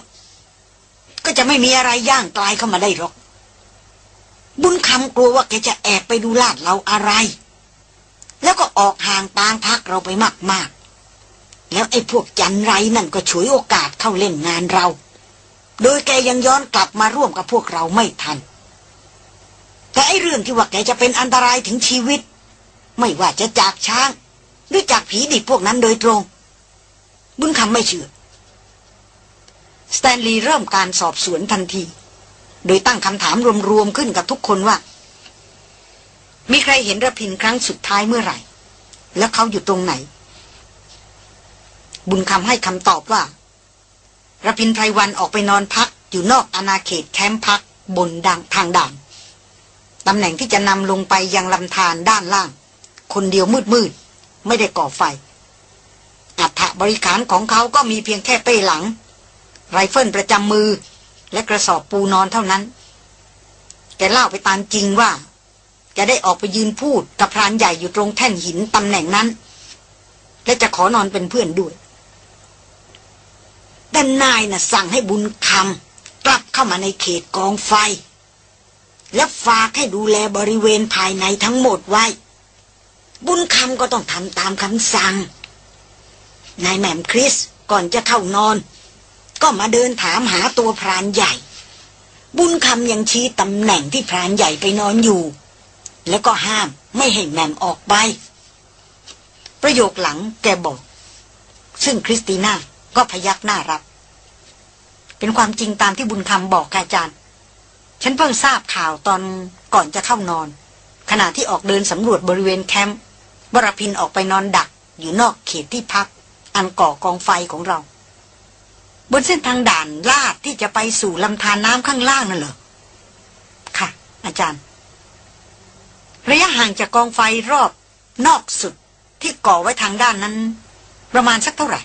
ก็จะไม่มีอะไรย่างกลายเข้ามาได้หรอก บุญคำกลัวว่าแกจะแอบไปดูลาดเราอะไร แล้วก็ออกห่างปางพักเราไปมากๆ แล้วไอ้พวกจันไรนั่นก็ฉวยโอกาสเข้าเล่นงานเรา โดยแกยังย้อนกลับมาร่วมกับพวกเราไม่ทัน แต่ไอ้เรื่องที่ว่าแกจะเป็นอันตรายถึงชีวิต ไม่ว่าจะจากช้าง หรือจากผีดิบพวกนั้นโดยตรง บุญคำไม่เชื่อ สแตนลีย์เริ่มการสอบสวนทันที โดยตั้งคำถามรวมๆขึ้นกับทุกคนว่า มีใครเห็นระพินครั้งสุดท้ายเมื่อไหร่ แล้วเขาอยู่ตรงไหน บุญคำให้คำตอบว่าระพินไพรวันออกไปนอนพักอยู่นอกอาณาเขตแคมป์พักบนดังทางด่านตำแหน่งที่จะนำลงไปยังลำธารด้านล่าง คนเดียวมืดๆไม่ได้ก่อไฟ อัฐบริขารของเขาก็มีเพียงแค่เป้หลัง ไรเฟิลประจำมือ และกระสอบปูนอนเท่านั้น แกเล่าไปตามจริงว่าจะได้ออกไปยืนพูดกับพรานใหญ่อยู่ตรงแท่นหินตำแหน่งนั้น และจะขอนอนเป็นเพื่อนด้วยด้านนายนะ่ะสั่งให้บุญคำกลับเข้ามาในเขตกองไฟ และฝากให้ดูแลบริเวณภายในทั้งหมดไว้ บุญคำก็ต้องทำตามคำสั่ง นายแหม่มคริสก่อนจะเข้านอน ก็มาเดินถามหาตัวพรานใหญ่ บุญคำยังชี้ตำแหน่งที่พรานใหญ่ไปนอนอยู่ แล้วก็ห้ามไม่ให้แหม่มออกไป ประโยคหลังแกบอก ซึ่งคริสติน่าก็พยักหน้ารับ เป็นความจริงตามที่บุญคำบอกอาจารย์ ฉันเพิ่งทราบข่าวตอนก่อนจะเข้านอน ขณะที่ออกเดินสำรวจบริเวณแคมป์บรพินออกไปนอนดักอยู่นอกเขตที่พัก อันก่อกองไฟของเรา บนเส้นทางด่านลาดที่จะไปสู่ลำธารน้ำข้างล่างนั่นเหรอ ค่ะ อาจารย์ ระยะห่างจากกองไฟรอบนอกสุดที่ก่อไว้ทางด้านนั้น ประมาณสักเท่าไหร่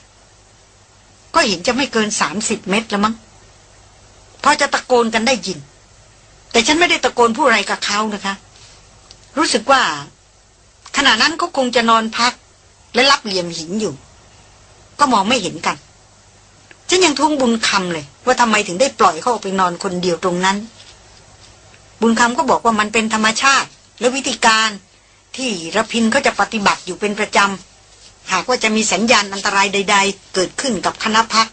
ก็เห็นจะไม่เกินสามสิบเมตรแล้วมั้งพอจะตะโกนกันได้ยิน แต่ฉันไม่ได้ตะโกนผู้ไรกับเขานะคะ รู้สึกว่าขณะนั้นเขาคงจะนอนพัก และรับเหลี่ยมหินอยู่ ก็มองไม่เห็นกัน ฉันยังทุ่งบุญคำเลย ว่าทำไมถึงได้ปล่อยเขาออกไปนอนคนเดียวตรงนั้น บุญคำก็บอกว่ามันเป็นธรรมชาติ และวิธีการที่ระพินเขาจะปฏิบัติอยู่เป็นประจำ หากว่าจะมีสัญญาณอันตรายใด ๆ เกิดขึ้นกับคณะพัก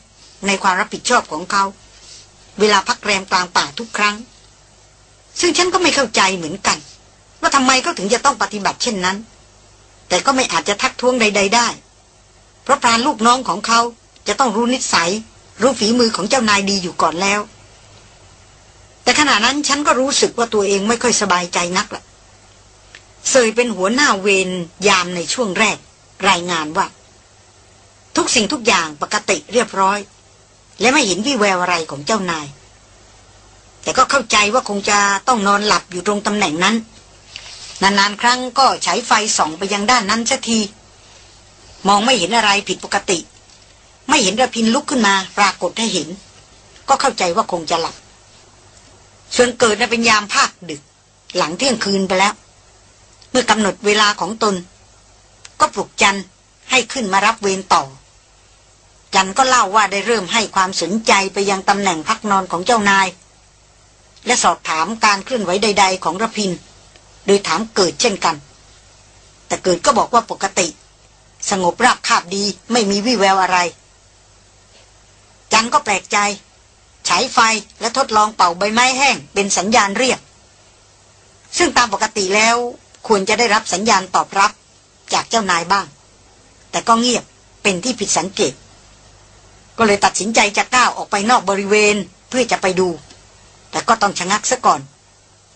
ในความรับผิดชอบของเขา เวลาพักแรมกลางป่าทุกครั้ง ซึ่งฉันก็ไม่เข้าใจเหมือนกัน ว่าทำไมเขาถึงจะต้องปฏิบัติเช่นนั้น แต่ก็ไม่อาจจะทักท้วงใด ๆ ได้ เพราะพรานลูกน้องของเขาจะต้องรู้นิสัย รู้ฝีมือของเจ้านายดีอยู่ก่อนแล้ว แต่ขณะนั้นฉันก็รู้สึกว่าตัวเองไม่ค่อยสบายใจนักละเซยเป็นหัวหน้าเวรยามในช่วงแรก รายงานว่า ทุกสิ่งทุกอย่างปกติเรียบร้อย และไม่เห็นวิแววอะไรของเจ้านาย แต่ก็เข้าใจว่าคงจะต้องนอนหลับอยู่ตรงตำแหน่งนั้น นานๆ ครั้งก็ใช้ไฟส่องไปยังด้านนั้นสักที มองไม่เห็นอะไรผิดปกติ ไม่เห็นระพินลุกขึ้นมา ปรากฏให้เห็น ก็เข้าใจว่าคงจะหลับ ส่วนเกิดเป็นยามภาคดึก หลังเที่ยงคืนไปแล้ว เมื่อกำหนดเวลาของตน ก็ปลุกจันให้ขึ้นมารับเวรต่อ จันก็เล่าว่าได้เริ่มให้ความสนใจไปยังตำแหน่งพักนอนของเจ้านาย และสอบถามการเคลื่อนไหวใด ๆ ของระพิน โดยถามเกิดเช่นกัน แต่เกิดก็บอกว่าปกติ สงบราบคาบดีไม่มีวี่แววอะไร จันก็แปลกใจ ฉายไฟและทดลองเป่าใบไม้แห้งเป็นสัญญาณเรียก ซึ่งตามปกติแล้วควรจะได้รับสัญญาณตอบรับจากเจ้านายบ้าง แต่ก็เงียบเป็นที่ผิดสังเกต ก็เลยตัดสินใจจะก้าวออกไปนอกบริเวณเพื่อจะไปดู แต่ก็ต้องชะงักซะก่อน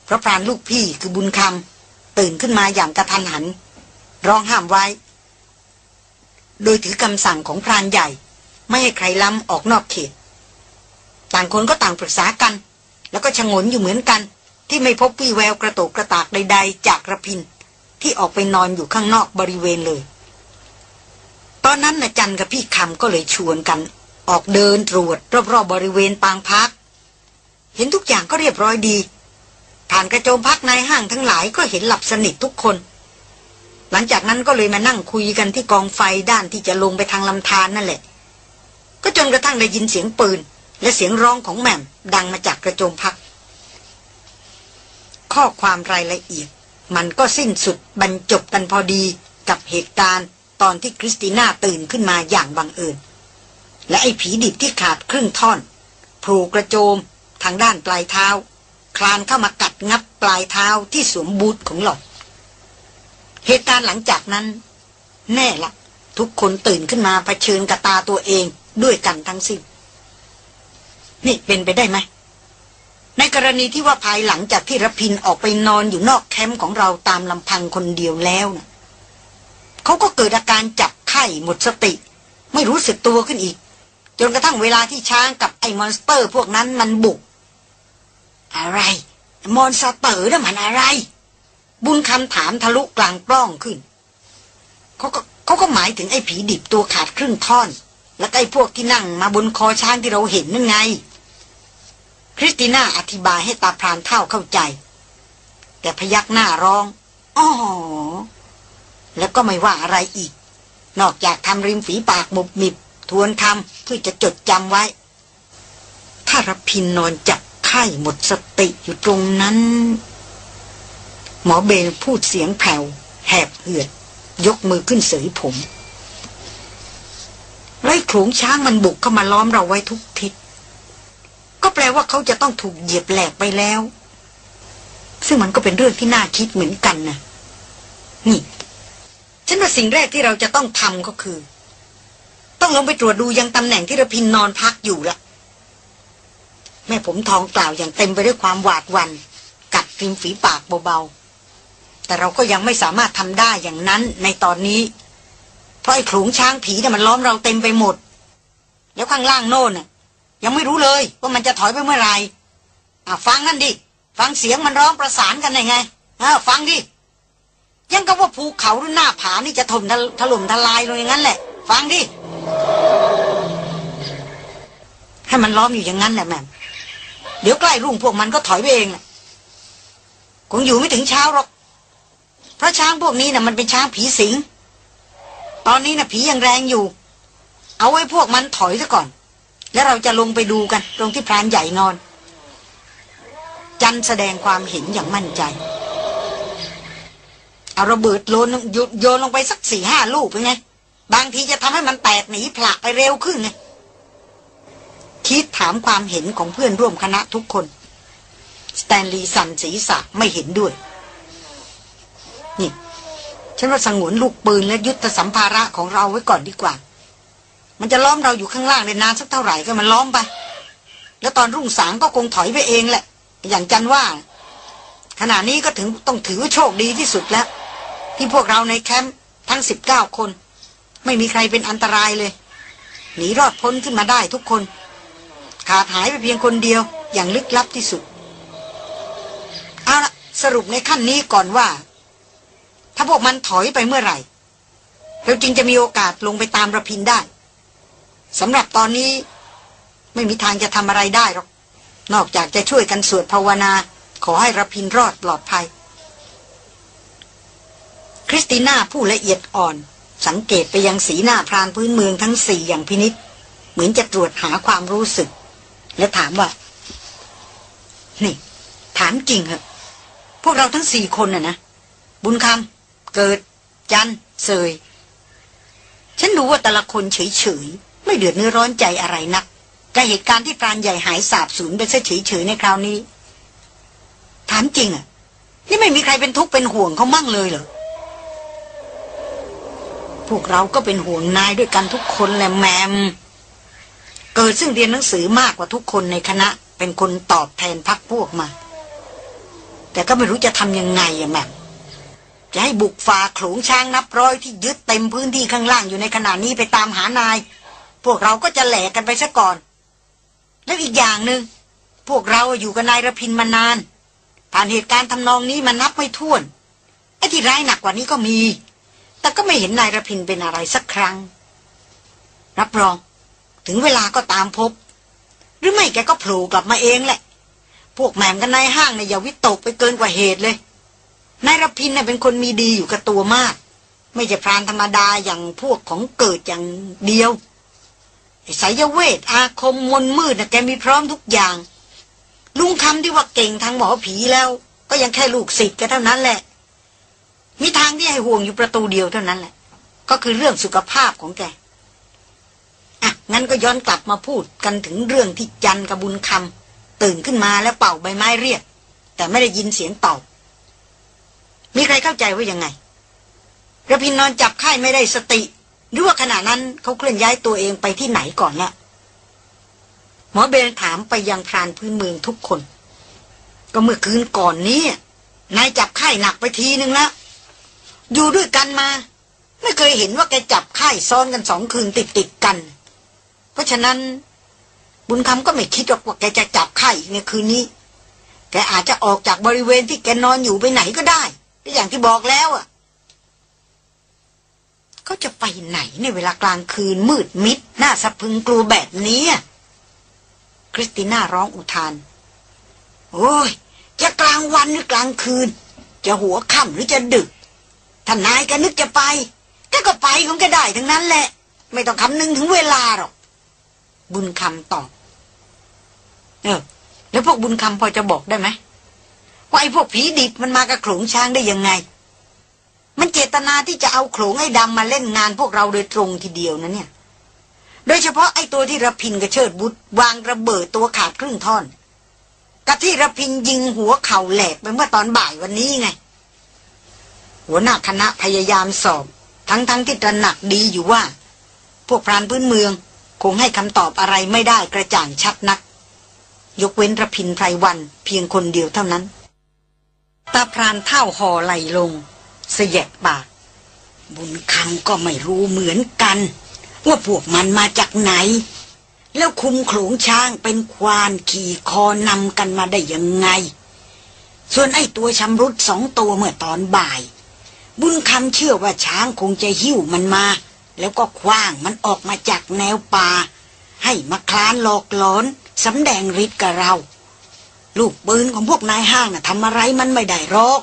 เพราะพรานลูกพี่คือบุญคำตื่นขึ้นมาอย่างกระทันหัน ร้องห้ามไว้ โดยถือคำสั่งของพรานใหญ่ ไม่ให้ใครล้ำออกนอกเขต ต่างคนก็ต่างปรึกษากัน แล้วก็ชงนอยู่เหมือนกัน ที่ไม่พบวี่แววกระโตกกระตากใด ๆ จากระพิน ที่ออกไปนอนอยู่ข้างนอกบริเวณเลย ตอนนั้นนะจันกับพี่คำก็เลยชวนกัน ออกเดินตรวจรอบๆบบริเวณปางพัก เห็นทุกอย่างก็เรียบร้อยดี ผ่านกระโจมพักในห้างทั้งหลายก็เห็นหลับสนิททุกคน หลังจากนั้นก็เลยมานั่งคุยกันที่กองไฟด้านที่จะลงไปทางลำธารนนั่นแหละ ก็จนกระทั่งได้ยินเสียงปืน และเสียงร้องของแม่มดังมาจากกระโจมพัก ข้อความรายละเอียด มันก็สิ้นสุดบรรจบกันพอดีกับเหตุการณ์ตอนที่คริสติน่าตื่นขึ้นมาอย่างบังเอิญและไอ้ผีดิบที่ขาดครึ่งท่อนโผล่กระโจมทางด้านปลายเท้า คลานเข้ามากัดงับปลายเท้าที่สวมบูทของหล่อน เหตุการณ์หลังจากนั้น แน่ละ ทุกคนตื่นขึ้นมาเผชิญกับตาตัวเองด้วยกันทั้งสิ้น นี่เป็นไปได้ไหม ในกรณีที่ว่าภายหลังจากที่รพินออกไปนอนอยู่นอกแคมป์ของเราตามลำพังคนเดียวแล้วนะเขาก็เกิดอาการจับไข้หมดสติ ไม่รู้สึกตัวขึ้นอีก จนกระทั่งเวลาที่ช้างกับไอ้ monster พวกนั้นมันบุก อะไร monster น่ะมันอะไร บุญคำถามทะลุกลางปล้องขึ้นเขาก็เขาก็หมายถึงไอ้ผีดิบตัวขาดครึ่งท่อน และไอ้พวกที่นั่งมาบนคอช้างที่เราเห็นนั่นไง คริสติน่าอธิบายให้ตาพรานเฒ่าเข้าใจ แต่พยักหน้าร้องอ๋อแล้วก็ไม่ว่าอะไรอีก นอกจากทำริมฝีปากมุบมิบ ทวนคำเพื่อจะจดจำไว้ ถ้ารพินนอนจับไข้หมดสติอยู่ตรงนั้น หมอเบลพูดเสียงแผ่วแหบเหือด ยกมือขึ้นเสยผมไล่ขลงช้างมันบุกเข้ามาล้อมเราไว้ทุกทิศ ก็แปลว่าเขาจะต้องถูกเหยียบแหลกไปแล้ว ซึ่งมันก็เป็นเรื่องที่น่าคิดเหมือนกันนะนี่ฉันว่าสิ่งแรกที่เราจะต้องทำก็คือ ต้องลงไปตรวจดูยังตำแหน่งที่ระพินนอนพักอยู่ละแม่ผมทองกล่าวอย่างเต็มไปด้วยความหวาดวัน กัดริมฝีปากเบาๆ แต่เราก็ยังไม่สามารถทำได้อย่างนั้นในตอนนี้ เพราะไอ้ขลุงช้างผีเนี่ยมันล้อมเราเต็มไปหมด แล้วข้างล่างโน่นน่ะยังไม่รู้เลยว่ามันจะถอยไปเมื่อไหร่อะฟังกันดิ ฟังเสียงมันร้องประสานกันยังไงอะฟังดิ ยังกับว่าภูเขาหรือหน้าผานี่จะถล่มถล่มทลายลงอย่างนั้นแหละ ฟังดิให้มันล้อมอยู่อย่างนั้นแหละแม่เดี๋ยวใกล้รุ่งพวกมันก็ถอยไปเองแหละคงอยู่ไม่ถึงเช้าหรอก เพราะช้างพวกนี้นะ่ะมันเป็นช้างผีสิง ตอนนี้นะ่ะผียังแรงอยู่ เอาไว้พวกมันถอยซะก่อน แล้วเราจะลงไปดูกัน ตรงที่พรานใหญ่นอน จันแสดงความเห็นอย่างมั่นใจ เอาระเบิดโยนโยนลงไปสักสี่ห้าลูกเป็นไง บางทีจะทำให้มันแตกหนีผลักไปเร็วขึ้นไงคิดถามความเห็นของเพื่อนร่วมคณะทุกคน สแตนลีย์สันศีรษะไม่เห็นด้วย นี่ ฉันว่าสงวนลูกปืนและยุทธสัมภาระของเราไว้ก่อนดีกว่า มันจะล้อมเราอยู่ข้างล่างในนานสักเท่าไหร่ก็มันล้อมไป แล้วตอนรุ่งสางก็คงถอยไปเองแหละ อย่างจันว่า ขณะนี้ก็ถึงต้องถือว่าโชคดีที่สุดแล้ว ที่พวกเราในแคมป์ทั้งสิบเก้าคน ไม่มีใครเป็นอันตรายเลยหนีรอดพ้นขึ้นมาได้ทุกคน ขาดหายไปเพียงคนเดียวอย่างลึกลับที่สุด เอาละสรุปในขั้นนี้ก่อนว่า ถ้าพวกมันถอยไปเมื่อไหร่ เราจึงจะมีโอกาสลงไปตามระพินได้สำหรับตอนนี้ไม่มีทางจะทำอะไรได้หรอก นอกจากจะช่วยกันสวดภาวนา ขอให้ระพินรอดปลอดภัย คริสติน่าผู้ละเอียดอ่อน สังเกตไปยังสีหน้าพรานพื้นเมืองทั้งสี่อย่างพินิษเหมือนจะตรวจหาความรู้สึก และถามว่า นี่ ถามจริงเหรอพวกเราทั้งสี่คนน่ะนะ บุญคำ เกิด จันเสย ฉันรู้ว่าแต่ละคนเฉยๆ ไม่เดือดเนื้อร้อนใจอะไรนักกับเหตุการณ์ที่พรานใหญ่หายสาบสูญไปซะเฉยๆในคราวนี้ ถามจริงอะ นี่ไม่มีใครเป็นทุกข์เป็นห่วงเขามั่งเลยเหรอ พวกเราก็เป็นห่วงนายด้วยกันทุกคนแหละแมม เกิดซึ่งเรียนหนังสือมากกว่าทุกคนในคณะ เป็นคนตอบแทนพักพวกมา แต่ก็ไม่รู้จะทำยังไงอะแมม จะให้บุกฝ่าโขลงช้างนับร้อยที่ยึดเต็มพื้นที่ข้างล่างอยู่ในขณะนี้ไปตามหานาย พวกเราก็จะแหลกกันไปซะก่อน แล้วอีกอย่างหนึง่งพวกเราอยู่กับนายระพินมานาน ผ่านเหตุการณ์ทำนองนี้มานับไม่ถ้วนไอ้ที่ร้ายหนักกว่านี้ก็มี แต่ก็ไม่เห็นนายระพินเป็นอะไรสักครั้ง รับรองถึถึงเวลาก็ตามพบ หรือไม่แกก็โผล่กลับมาเองแหละ พวกแหม่มกันนายห้างเนี่ยอย่าวิตกไปเกินกว่าเหตุเลย นายรพินเนี่ยเป็นคนมีดีอยู่กับตัวมาก ไม่ใช่พรานธรรมดาอย่างพวกของเกิดอย่างเดียวสายเวทอาคมมนมืดนะแกมีพร้อมทุกอย่าง ลุงคำที่ว่าเก่งทางหมอผีแล้ว ก็ยังแค่ลูกศิษย์แกเท่านั้นแหละ มีทางที่ให้ห่วงอยู่ประตูเดียวเท่านั้นแหละ ก็คือเรื่องสุขภาพของแกอะงั้นก็ย้อนกลับมาพูดกันถึงเรื่องที่จันกระบุญคำตื่นขึ้นมาแล้วเป่าใบไม้เรียก แต่ไม่ได้ยินเสียงตอบ มีใครเข้าใจว่ายังไงระพินนอนจับไข้ไม่ได้สติ หรือว่าขณะนั้นเขาเคลื่อนย้ายตัวเองไปที่ไหนก่อนละหมอเบนถามไปยังพรานพื้นเมืองทุกคน ก็เมื่อคืนก่อนนี้นายจับไข้หนักไปทีนึงแล้วอยู่ด้วยกันมา ไม่เคยเห็นว่าแกจับไข้ซ้อนกันสองคืนติดติดกัน เพราะฉะนั้น บุญคำก็ไม่คิดว่าแกจะจับไข้ในคืนนี้ แกอาจจะออกจากบริเวณที่แกนอนอยู่ไปไหนก็ได้ ก็อย่างที่บอกแล้วอะเขาจะไปไหนในเวลากลางคืนมืดมิดหน้าสะพึงกลัวแบบนี้คริสติน่าร้องอุทาน โอ้ย จะกลางวันหรือกลางคืน จะหัวค่ำหรือจะดึกท่านนายก็นึกจะไปก็ก็ไปของแกได้ทั้งนั้นแหละ ไม่ต้องคำนึงถึงเวลาหรอก บุญคำตอบ เออ แล้วพวกบุญคำพอจะบอกได้ไหม ว่าไอ้พวกผีดิบมันมากับโขลงช้างได้ยังไง มันเจตนาที่จะเอาโขลงไอ้ดำมาเล่นงานพวกเราโดยตรงทีเดียวนะเนี่ย โดยเฉพาะไอ้ตัวที่ระพินกับเชิดบุตรวางระเบิดตัวขาดครึ่งท่อนกับที่ระพินยิงหัวเข่าแหลกไปเมื่อตอนบ่ายวันนี้ไง หัวหน้าคณะพยายามสอบ ทั้งๆทที่ตระหนักดีอยู่ว่า พวกพรานพื้นเมืองคงให้คำตอบอะไรไม่ได้กระจ่างชัดนัก ยกเว้นระพินไพรวันเพียงคนเดียวเท่านั้น ตาพรานเท่าห่อไหลลงเสยกปาก บุญคำก็ไม่รู้เหมือนกัน ว่าพวกมันมาจากไหน แล้วคุมโขลงช้างเป็นควานขี่คอนำกันมาได้ยังไง ส่วนไอ้ตัวชำรุดสองตัวเมื่อตอนบ่าย บุญคำเชื่อว่าช้างคงจะหิ้วมันมา แล้วก็คว้างมันออกมาจากแนวป่า ให้มาคลานหลอกหลอนสำแดงฤทธิ์กับเรา ลูกปืนของพวกนายห้างน่ะทำอะไรมันไม่ได้หรอก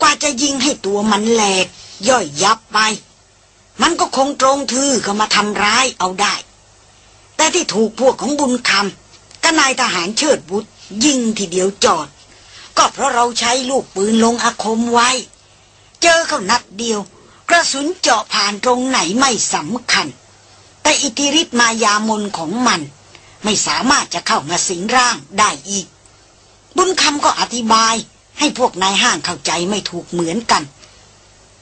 กว่าจะยิงให้ตัวมันแหลก ย่อยยับไป มันก็คงตรงทื่อเข้ามาทำร้ายเอาได้ แต่ที่ถูกพวกของบุญคำก็นายทหารเชิดบุตรยิงทีเดียวจอด ก็เพราะเราใช้ลูกปืนลงอาคมไว้ เจอเขานัดเดียว กระสุนเจาะผ่านตรงไหนไม่สำคัญ แต่อิทธิฤทธิ์มายามนของมัน ไม่สามารถจะเข้ามาสิงร่างได้อีก บุญคำก็อธิบาย ให้พวกนายห้างเข้าใจไม่ถูกเหมือนกัน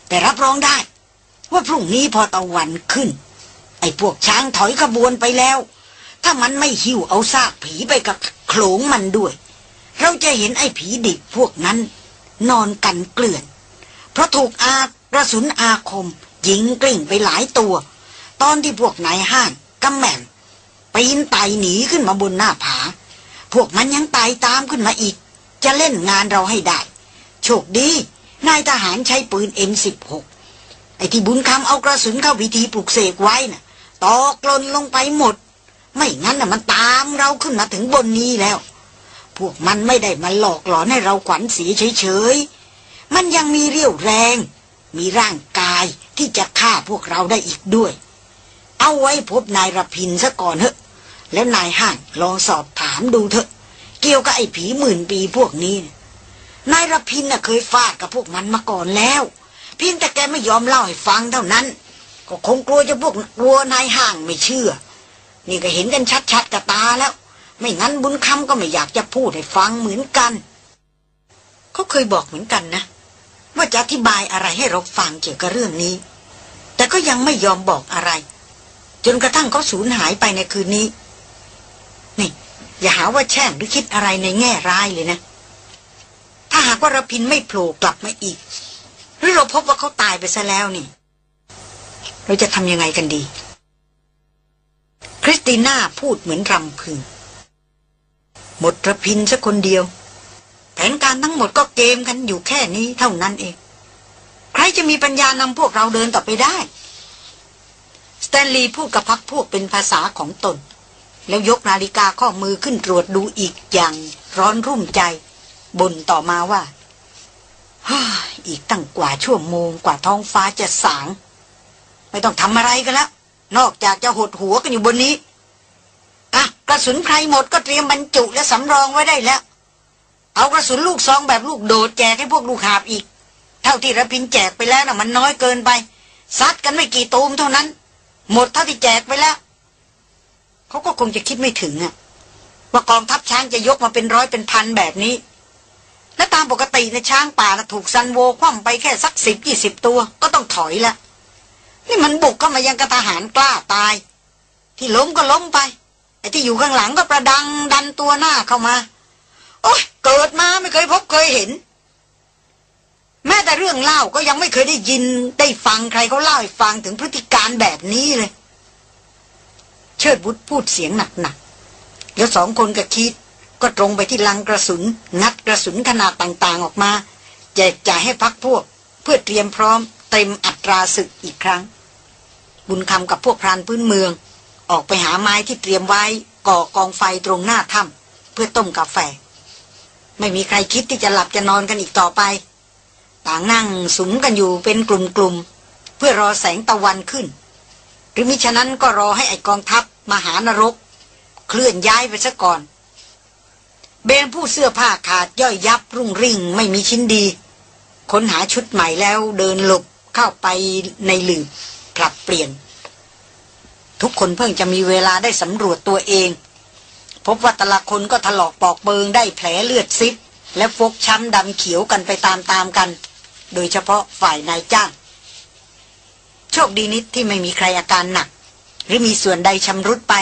แต่รับรองได้ ว่าพรุ่งนี้พอตะวันขึ้น ไอ้พวกช้างถอยขบวนไปแล้ว ถ้ามันไม่หิวเอาซากผีไปกับโขลงมันด้วย เราจะเห็นไอ้ผีดิบพวกนั้น นอนกันเกลื่อน เพราะถูกอากระสุนอาคมยิงกลิ่งไปหลายตัว ตอนที่พวกนายห้างกำแหม่มปีนไต่หนีขึ้นมาบนหน้าผา พวกมันยังตายตามขึ้นมาอีก จะเล่นงานเราให้ได้ โชคดี นายทหารใช้ปืน M16 ไอ้ที่บุญคำเอากระสุนเข้าพิธีปลุกเสกไว้นะ่ะ ตอกลนลงไปหมด ไม่งั้นน่ะมันตามเราขึ้นมาถึงบนนี้แล้ว พวกมันไม่ได้มาหลอกหลอนให้เราขวัญเสียเฉยๆ มันยังมีเรี่ยวแรง มีร่างกายที่จะฆ่าพวกเราได้อีกด้วย เอาไว้พบนายรพินซะก่อนเถอะ แล้วนายห้างลองสอบถามดูเถอะ เกี่ยวกับไอ้ผีหมื่นปีพวกนี้ นายรพินน่ะเคยฟาดกับพวกมันมาก่อนแล้ว เพียงแต่แกไม่ยอมเล่าให้ฟังเท่านั้น ก็คงกลัวจะพวกกลัวนายห้างไม่เชื่อ นี่ก็เห็นกันชัดๆกับตาแล้ว ไม่งั้นบุญคำก็ไม่อยากจะพูดให้ฟังเหมือนกันเขาเคยบอกเหมือนกันนะ ว่าจะอธิบายอะไรให้เราฟังเกี่ยวกับเรื่องนี้ แต่ก็ยังไม่ยอมบอกอะไร จนกระทั่งเขาสูญหายไปในคืนนี้ อย่าหาว่าแช่งหรือคิดอะไรในแง่ร้ายเลยนะ ถ้าหากว่าราพินไม่โผล่กลับมาอีก หรือเราพบว่าเขาตายไปซะแล้วนี่ เราจะทำยังไงกันดี คริสติน่าพูดเหมือนรำพึง หมดระพินสักคนเดียว แผนการทั้งหมดก็เกมกันอยู่แค่นี้เท่านั้นเอง ใครจะมีปัญญานำพวกเราเดินต่อไปได้สแตนลีย์พูดกับพักพวกเป็นภาษาของตน แล้วยกนาฬิกาข้อมือขึ้นตรวจดูอีกอย่างร้อนรุ่มใจบ่นต่อมาว่าอีกตั้งกว่าชั่วโมงกว่าท้องฟ้าจะสาง ไม่ต้องทำอะไรกันแล้ว นอกจากจะหดหัวกันอยู่บนนี้อะกระสุนใครหมดก็เตรียมบรรจุและสำรองไว้ได้แล้ว เอากระสุนลูกซองแบบลูกโดดแจกให้พวกลูกหาบอีก เท่าที่ระพินแจกไปแล้วนะ่ะมันน้อยเกินไปซัดกันไม่กี่ตูมเท่านั้น หมดเท่าที่แจกไปแล้ว เขาก็คงจะคิดไม่ถึงอะว่ากองทัพช้างจะยกมาเป็นร้อยเป็นพันแบบนี้ และตามปกติในช้างป่านะถูกซันโวคว่ำไปแค่สักสิบยี่สิบตัวก็ต้องถอยละนี่มันบุกเข้ามายังกระทหารกล้าตาย ที่ล้มก็ล้มไปไอ้ที่อยู่ข้างหลังก็ประดังดันตัวหน้าเข้ามา โอ้ยเกิดมาไม่เคยพบเคยเห็น แม้แต่เรื่องเล่าก็ยังไม่เคยได้ยินได้ฟังใครเขาเล่าให้ฟังถึงพฤติการแบบนี้เลย เชิดบุตรพูดเสียงหนักๆแล้วสองคนกับคิดก็ตรงไปที่ลังกระสุนงัดกระสุนขนาดต่างๆออกมาแจกจ่ายให้พักพวก เพื่อเตรียมพร้อมเต็มอัตราศึกอีกครั้ง บุญคำกับพวกพรานพื้นเมือง ออกไปหาไม้ที่เตรียมไว้ก่อกองไฟตรงหน้าถ้ำเพื่อต้มกาแฟ ไม่มีใครคิดที่จะหลับจะนอนกันอีกต่อไป ต่างนั่งสุมกันอยู่เป็นกลุ่มๆเพื่อรอแสงตะวันขึ้น หรือมิฉะนั้นก็รอให้ไอกองทัพ มหานรก เคลื่อนย้ายไปซะก่อน เบนผู้เสื้อผ้าขาดย่อยยับรุ่งริ่งไม่มีชิ้นดี ค้นหาชุดใหม่แล้วเดินหลบเข้าไปในหลืบผลัดเปลี่ยน ทุกคนเพิ่งจะมีเวลาได้สำรวจตัวเอง พบว่าแต่ละคนก็ถลอกปอกเบิงได้แผลเลือดซิบและฟกช้ำดำเขียวกันไปตามๆกัน โดยเฉพาะฝ่ายนายจ้าง โชคดีนิดที่ไม่มีใครอาการหนัก หรือมีส่วนใดชำรุดไป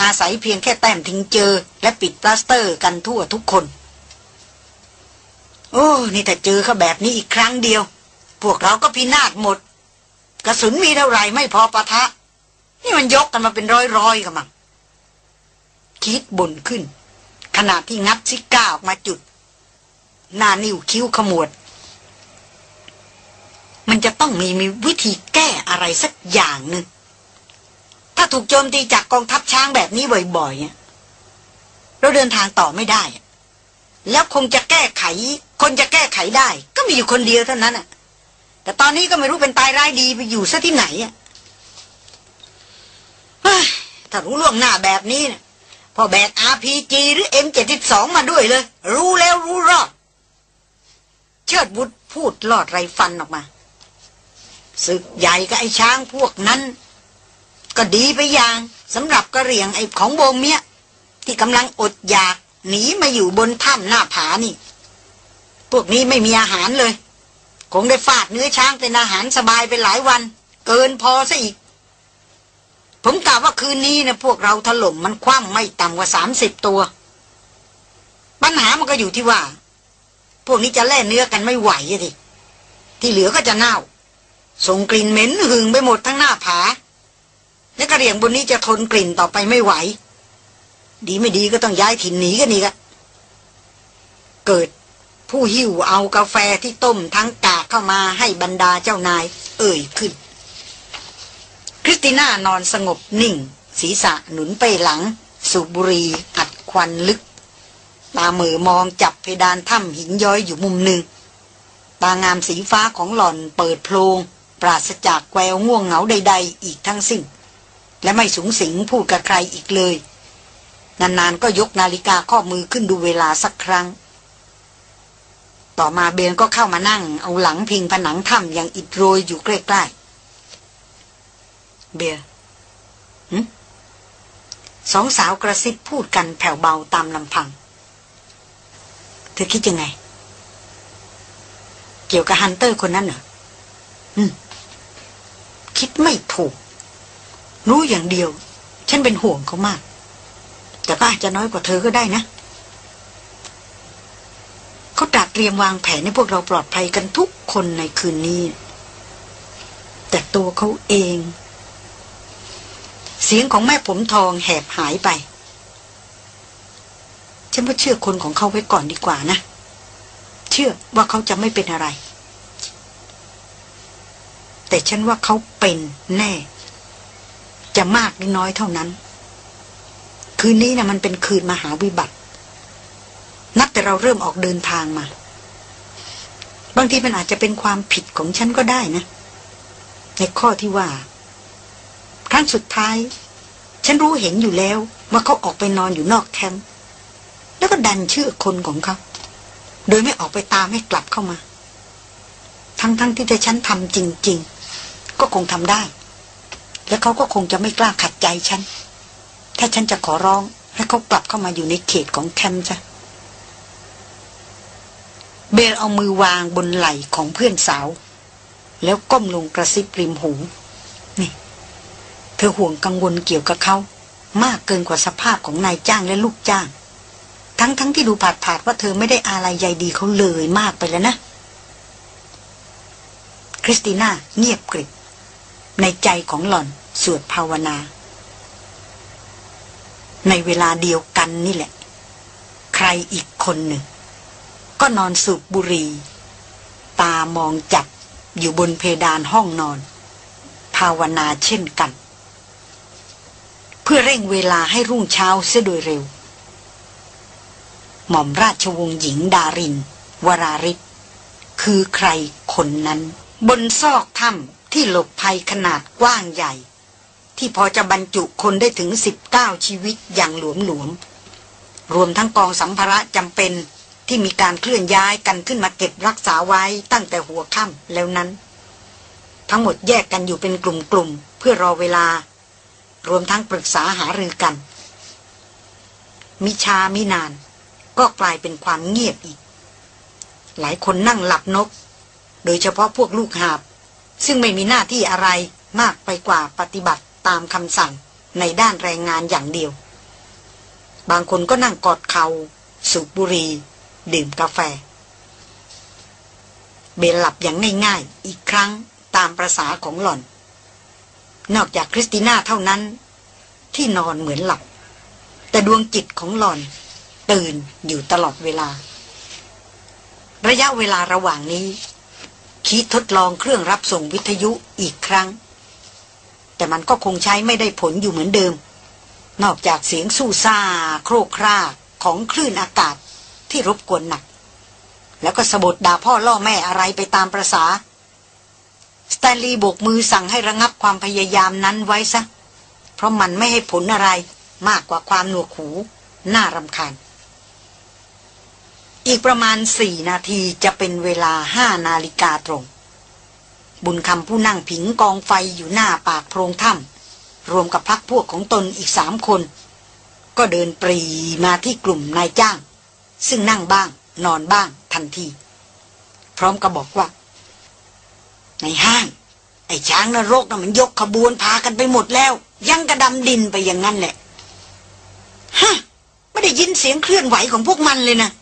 อาศัยเพียงแค่แต้มทิงเจอร์ และปิดปลาสเตอร์กันทั่วทุกคน โอ้นี่แต่เจอเขาแบบนี้อีกครั้งเดียว พวกเราก็พินาศหมด กระสุนมีเท่าไรไม่พอปะทะ นี่มันยกกันมาเป็นร้อยๆกันมั้งคีตบ่นขึ้น ขณะที่งัดซิการ์ออกมาจุด หน้านิ้วคิ้วขมวด มันจะต้องมีมีวิธีแก้อะไรสักอย่างหนึ่ง ถ้าถูกโจมตีจากกองทัพช้างแบบนี้บ่อยๆเราเดินทางต่อไม่ได้ แล้วคงจะแก้ไข คนจะแก้ไขได้ ก็มีอยู่คนเดียวเท่านั้นอะ แต่ตอนนี้ก็ไม่รู้เป็นตายร้ายดีไปอยู่ซะที่ไหนอะถ้ารู้ล่วงหน้าแบบนี้นะพอแบก RPG หรือ M72 มาด้วยเลย รู้แล้วรู้รอด เชิดบุตรพูดลอดไรฟันออกมาศึกใหญ่กับไอ้ช้างพวกนั้น ก็ดีไปอย่างสำหรับกระเหรี่ยงไอ้ของโบเมียที่กำลังอดอยากหนีมาอยู่บนถ้ำหน้าผานี่ พวกนี้ไม่มีอาหารเลย คงได้ฟาดเนื้อช้างเป็นอาหารสบายไปหลายวัน เกินพอซะอีก ผมกล่าวว่าคืนนี้นะพวกเราถล่มมันคว่ำไม่ต่ำกว่าสามสิบตัว ปัญหามันก็อยู่ที่ว่า พวกนี้จะแล่เนื้อกันไม่ไหวทีที่เหลือก็จะเน่า ส่งกลิ่นเหม็นหึงไปหมดทั้งหน้าผา และกระเรียงบนนี้จะทนกลิ่นต่อไปไม่ไหว ดีไม่ดีก็ต้องย้ายถิ่นหนีกันอีกอะเกิดผู้หิวเอากาแฟที่ต้มทั้งกากเข้ามาให้บรรดาเจ้านาย เอ่ยขึ้น คริสติน่านอนสงบนิ่ง ศีรษะหนุนไปหลัง สูบบุรีอัดควันลึก ตาเหมือมองจับเพดานถ้ำหินย้อยอยู่มุมหนึ่ง ตางามสีฟ้าของหล่อนเปิดโพลง ปราศจากแววง่วงเหงาใด ๆ อีกทั้งสิ้น และไม่สูงสิงพูดกับใครอีกเลย นานๆก็ยกนาฬิกาข้อมือขึ้นดูเวลาสักครั้ง ต่อมาเบนก็เข้ามานั่ง เอาหลังพิงผนังถ้ำอย่างอิดโรยอยู่ใกล้ๆ เบียร์สองสาวกระซิบพูดกันแผ่วเบาตามลำพัง เธอคิดยังไง เกี่ยวกับ hunter คนนั้นเหรอ อืม คิดไม่ถูก รู้อย่างเดียว ฉันเป็นห่วงเขามาก แต่ก็อาจจะน้อยกว่าเธอก็ได้นะเขาตระเตรียมวางแผนให้พวกเราปลอดภัยกันทุกคนในคืนนี้ แต่ตัวเขาเอง เสียงของแม่ผมทองแหบหายไป ฉันว่าเชื่อคนของเขาไว้ก่อนดีกว่านะ เชื่อว่าเขาจะไม่เป็นอะไร แต่ฉันว่าเขาเป็นแน่ จะมากหรือน้อยเท่านั้น คืนนี้นะมันเป็นคืนมหาวิบัติ นับแต่เราเริ่มออกเดินทางมา บางทีมันอาจจะเป็นความผิดของฉันก็ได้นะ ในข้อที่ว่า ครั้งสุดท้าย ฉันรู้เห็นอยู่แล้วว่าเขาออกไปนอนอยู่นอกแคมป์แล้วก็ดันชื่อคนของเขา โดยไม่ออกไปตามให้กลับเข้ามา ทั้งๆทที่แต่ฉันทำจริง ๆ ก็คงทำได้ และเขาก็คงจะไม่กล้าขัดใจฉัน ถ้าฉันจะขอร้องให้เขากลับเข้ามาอยู่ในเขตของแคมป์จ้ะเบลเอามือวางบนไหล่ของเพื่อนสาว แล้วก้มลงกระซิบริมหูนี่เธอห่วงกังวลเกี่ยวกับเขา มากเกินกว่าสภาพของนายจ้างและลูกจ้าง ทั้งๆทที่ดูผาดผาดว่าเธอไม่ได้อาลัยใยดีเขาเลยมากไปแล้วนะ คริสติน่าเงียบกริบ ในใจของหล่อนสวดภาวนา ในเวลาเดียวกันนี่แหละ ใครอีกคนหนึ่ง ก็นอนสูบบุหรี่ตามองจับอยู่บนเพดานห้องนอน ภาวนาเช่นกัน เพื่อเร่งเวลาให้รุ่งเช้าเสียโดยเร็ว หม่อมราชวงศ์หญิงดาริน วราริศคือใครคนนั้น บนซอกถ้ำ ที่หลบภัยขนาดกว้างใหญ่ ที่พอจะบรรจุคนได้ถึงสิบเก้าชีวิตอย่างหลวมหลวม รวมทั้งกองสัมภาระจำเป็นที่มีการเคลื่อนย้ายกันขึ้นมาเก็บรักษาไว้ตั้งแต่หัวค่ำแล้วนั้น ทั้งหมดแยกกันอยู่เป็นกลุ่มๆเพื่อรอเวลา รวมทั้งปรึกษาหารือกัน มิชามินาน ก็กลายเป็นความเงียบอีก หลายคนนั่งหลับนก โดยเฉพาะพวกลูกหาบ ซึ่งไม่มีหน้าที่อะไรมากไปกว่าปฏิบัติตามคำสั่งในด้านแรงงานอย่างเดียว บางคนก็นั่งกอดเขา สูบบุหรี่ดื่มกาแฟ เบลหลับอย่างง่ายๆ อีกครั้งตามประษาของหล่อน นอกจากคริสติน่าเท่านั้น ที่นอนเหมือนหลับ แต่ดวงจิตของหล่อน ตื่นอยู่ตลอดเวลา ระยะเวลาระหว่างนี้ คิดทดลองเครื่องรับส่งวิทยุอีกครั้ง แต่มันก็คงใช้ไม่ได้ผลอยู่เหมือนเดิม นอกจากเสียงสู้ซ่า โครกคร่าของคลื่นอากาศที่รบกวนหนัก แล้วก็สะบดด่าพ่อล่อแม่อะไรไปตามประษาสแตนลีย์โบกมือสั่งให้ระงับความพยายามนั้นไว้ซะ เพราะมันไม่ให้ผลอะไรมากกว่าความหนวกหู น่ารำคาญ อีกประมาณสี่นาทีจะเป็นเวลาห้านาฬิกาตรง บุญคำผู้นั่งผิงกองไฟอยู่หน้าปากโพรงถ้ำรวมกับพักพวกของตนอีกสามคน ก็เดินปรีมาที่กลุ่มนายจ้าง ซึ่งนั่งบ้างนอนบ้างทันที พร้อมกับบอกว่า ในห้าง ไอ้ช้างนรกนะ่ะมันยกขบวนพากันไปหมดแล้ว ยังกระดำดินไปอย่างนั้นแหละ ฮะ ไม่ได้ยินเสียงเคลื่อนไหวของพวกมันเลยนะ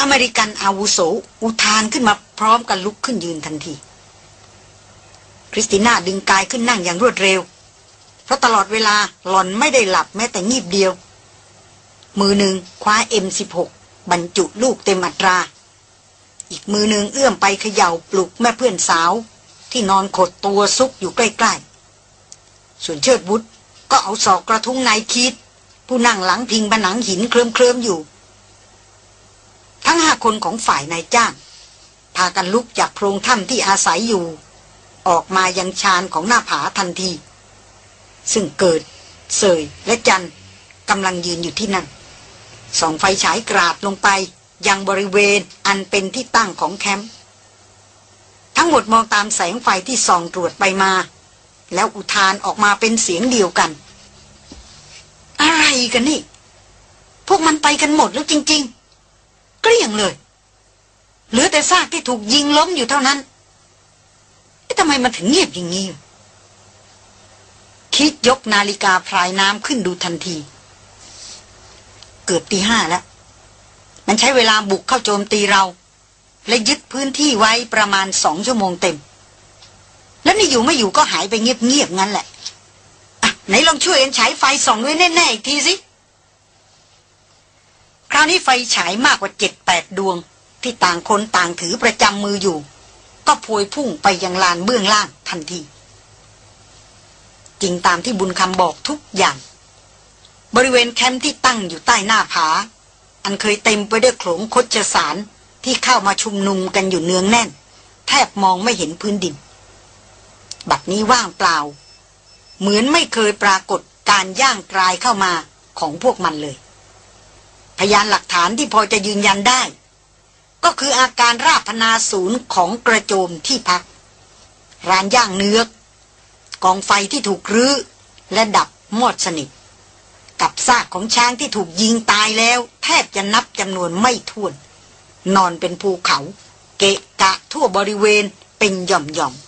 อเมริกันอาวุโสอุทานขึ้นมาพร้อมกันลุกขึ้นยืนทันที คริสติน่าดึงกายขึ้นนั่งอย่างรวดเร็ว เพราะตลอดเวลาหล่อนไม่ได้หลับแม้แต่งีบเดียว มือหนึ่งคว้าเอ็มสิบหกบรรจุลูกเต็มอัตรา อีกมือหนึ่งเอื้อมไปเขย่าปลุกแม่เพื่อนสาว ที่นอนขดตัวซุกอยู่ใกล้ๆ ส่วนเชิดบุตรก็เอาศอกกระทุ้งนายคิด ผู้นั่งหลังพิงผนังหินเคลิ้มๆอยู่ ทั้งห้าคนของฝ่ายนายจ้าง พากันลุกจากโพรงถ้ำที่อาศัยอยู่ ออกมายังชานของหน้าผาทันที ซึ่งเกิด เสยและจันกำลังยืนอยู่ที่นั่นส่องไฟฉายกราดลงไป ยังบริเวณอันเป็นที่ตั้งของแคมป์ทั้งหมดมองตามแสงไฟที่ส่องตรวจไปมา แล้วอุทานออกมาเป็นเสียงเดียวกัน อะไรกันนี่ พวกมันไปกันหมดแล้วจริง ๆ เกลี้ยงเลย เหลือแต่ซากที่ถูกยิงล้มอยู่เท่านั้นทำไมมันถึงเงียบอย่างนี้ คิดยกนาฬิกาพรายน้ำขึ้นดูทันที เกือบตีห้าแล้ว มันใช้เวลาบุกเข้าโจมตีเรา และยึดพื้นที่ไว้ประมาณสองชั่วโมงเต็ม แล้วนี่อยู่ไม่อยู่ก็หายไปเงียบๆงั้นแหละ อะ ไหนลองช่วยกันฉายไฟส่องด้วยแน่ๆอีกทีสิ ราวนี้ไฟฉายมากกว่าเจ็ดแปดดวง ที่ต่างคนต่างถือประจำมืออยู่ ก็พวยพุ่งไปยังลานเบื้องล่างทันที จริงตามที่บุญคำบอกทุกอย่าง บริเวณแคมป์ที่ตั้งอยู่ใต้หน้าผา อันเคยเต็มไปด้วยโขลงคดจสารที่เข้ามาชุมนุมกันอยู่เนืองแน่น แทบมองไม่เห็นพื้นดิน บัดนี้ว่างเปล่า เหมือนไม่เคยปรากฏการย่างกลายเข้ามาของพวกมันเลย พยานหลักฐานที่พอจะยืนยันได้ ก็คืออาการราพนาศูนย์ของกระโจมที่พัก ร้านย่างเนื้อกองไฟที่ถูกรื้อและดับหมดสนิท กับซากของช้างที่ถูกยิงตายแล้ว แทบจะนับจำนวนไม่ถ้วน นอนเป็นภูเขา เกะกะทั่วบริเวณเป็นหย่อมๆ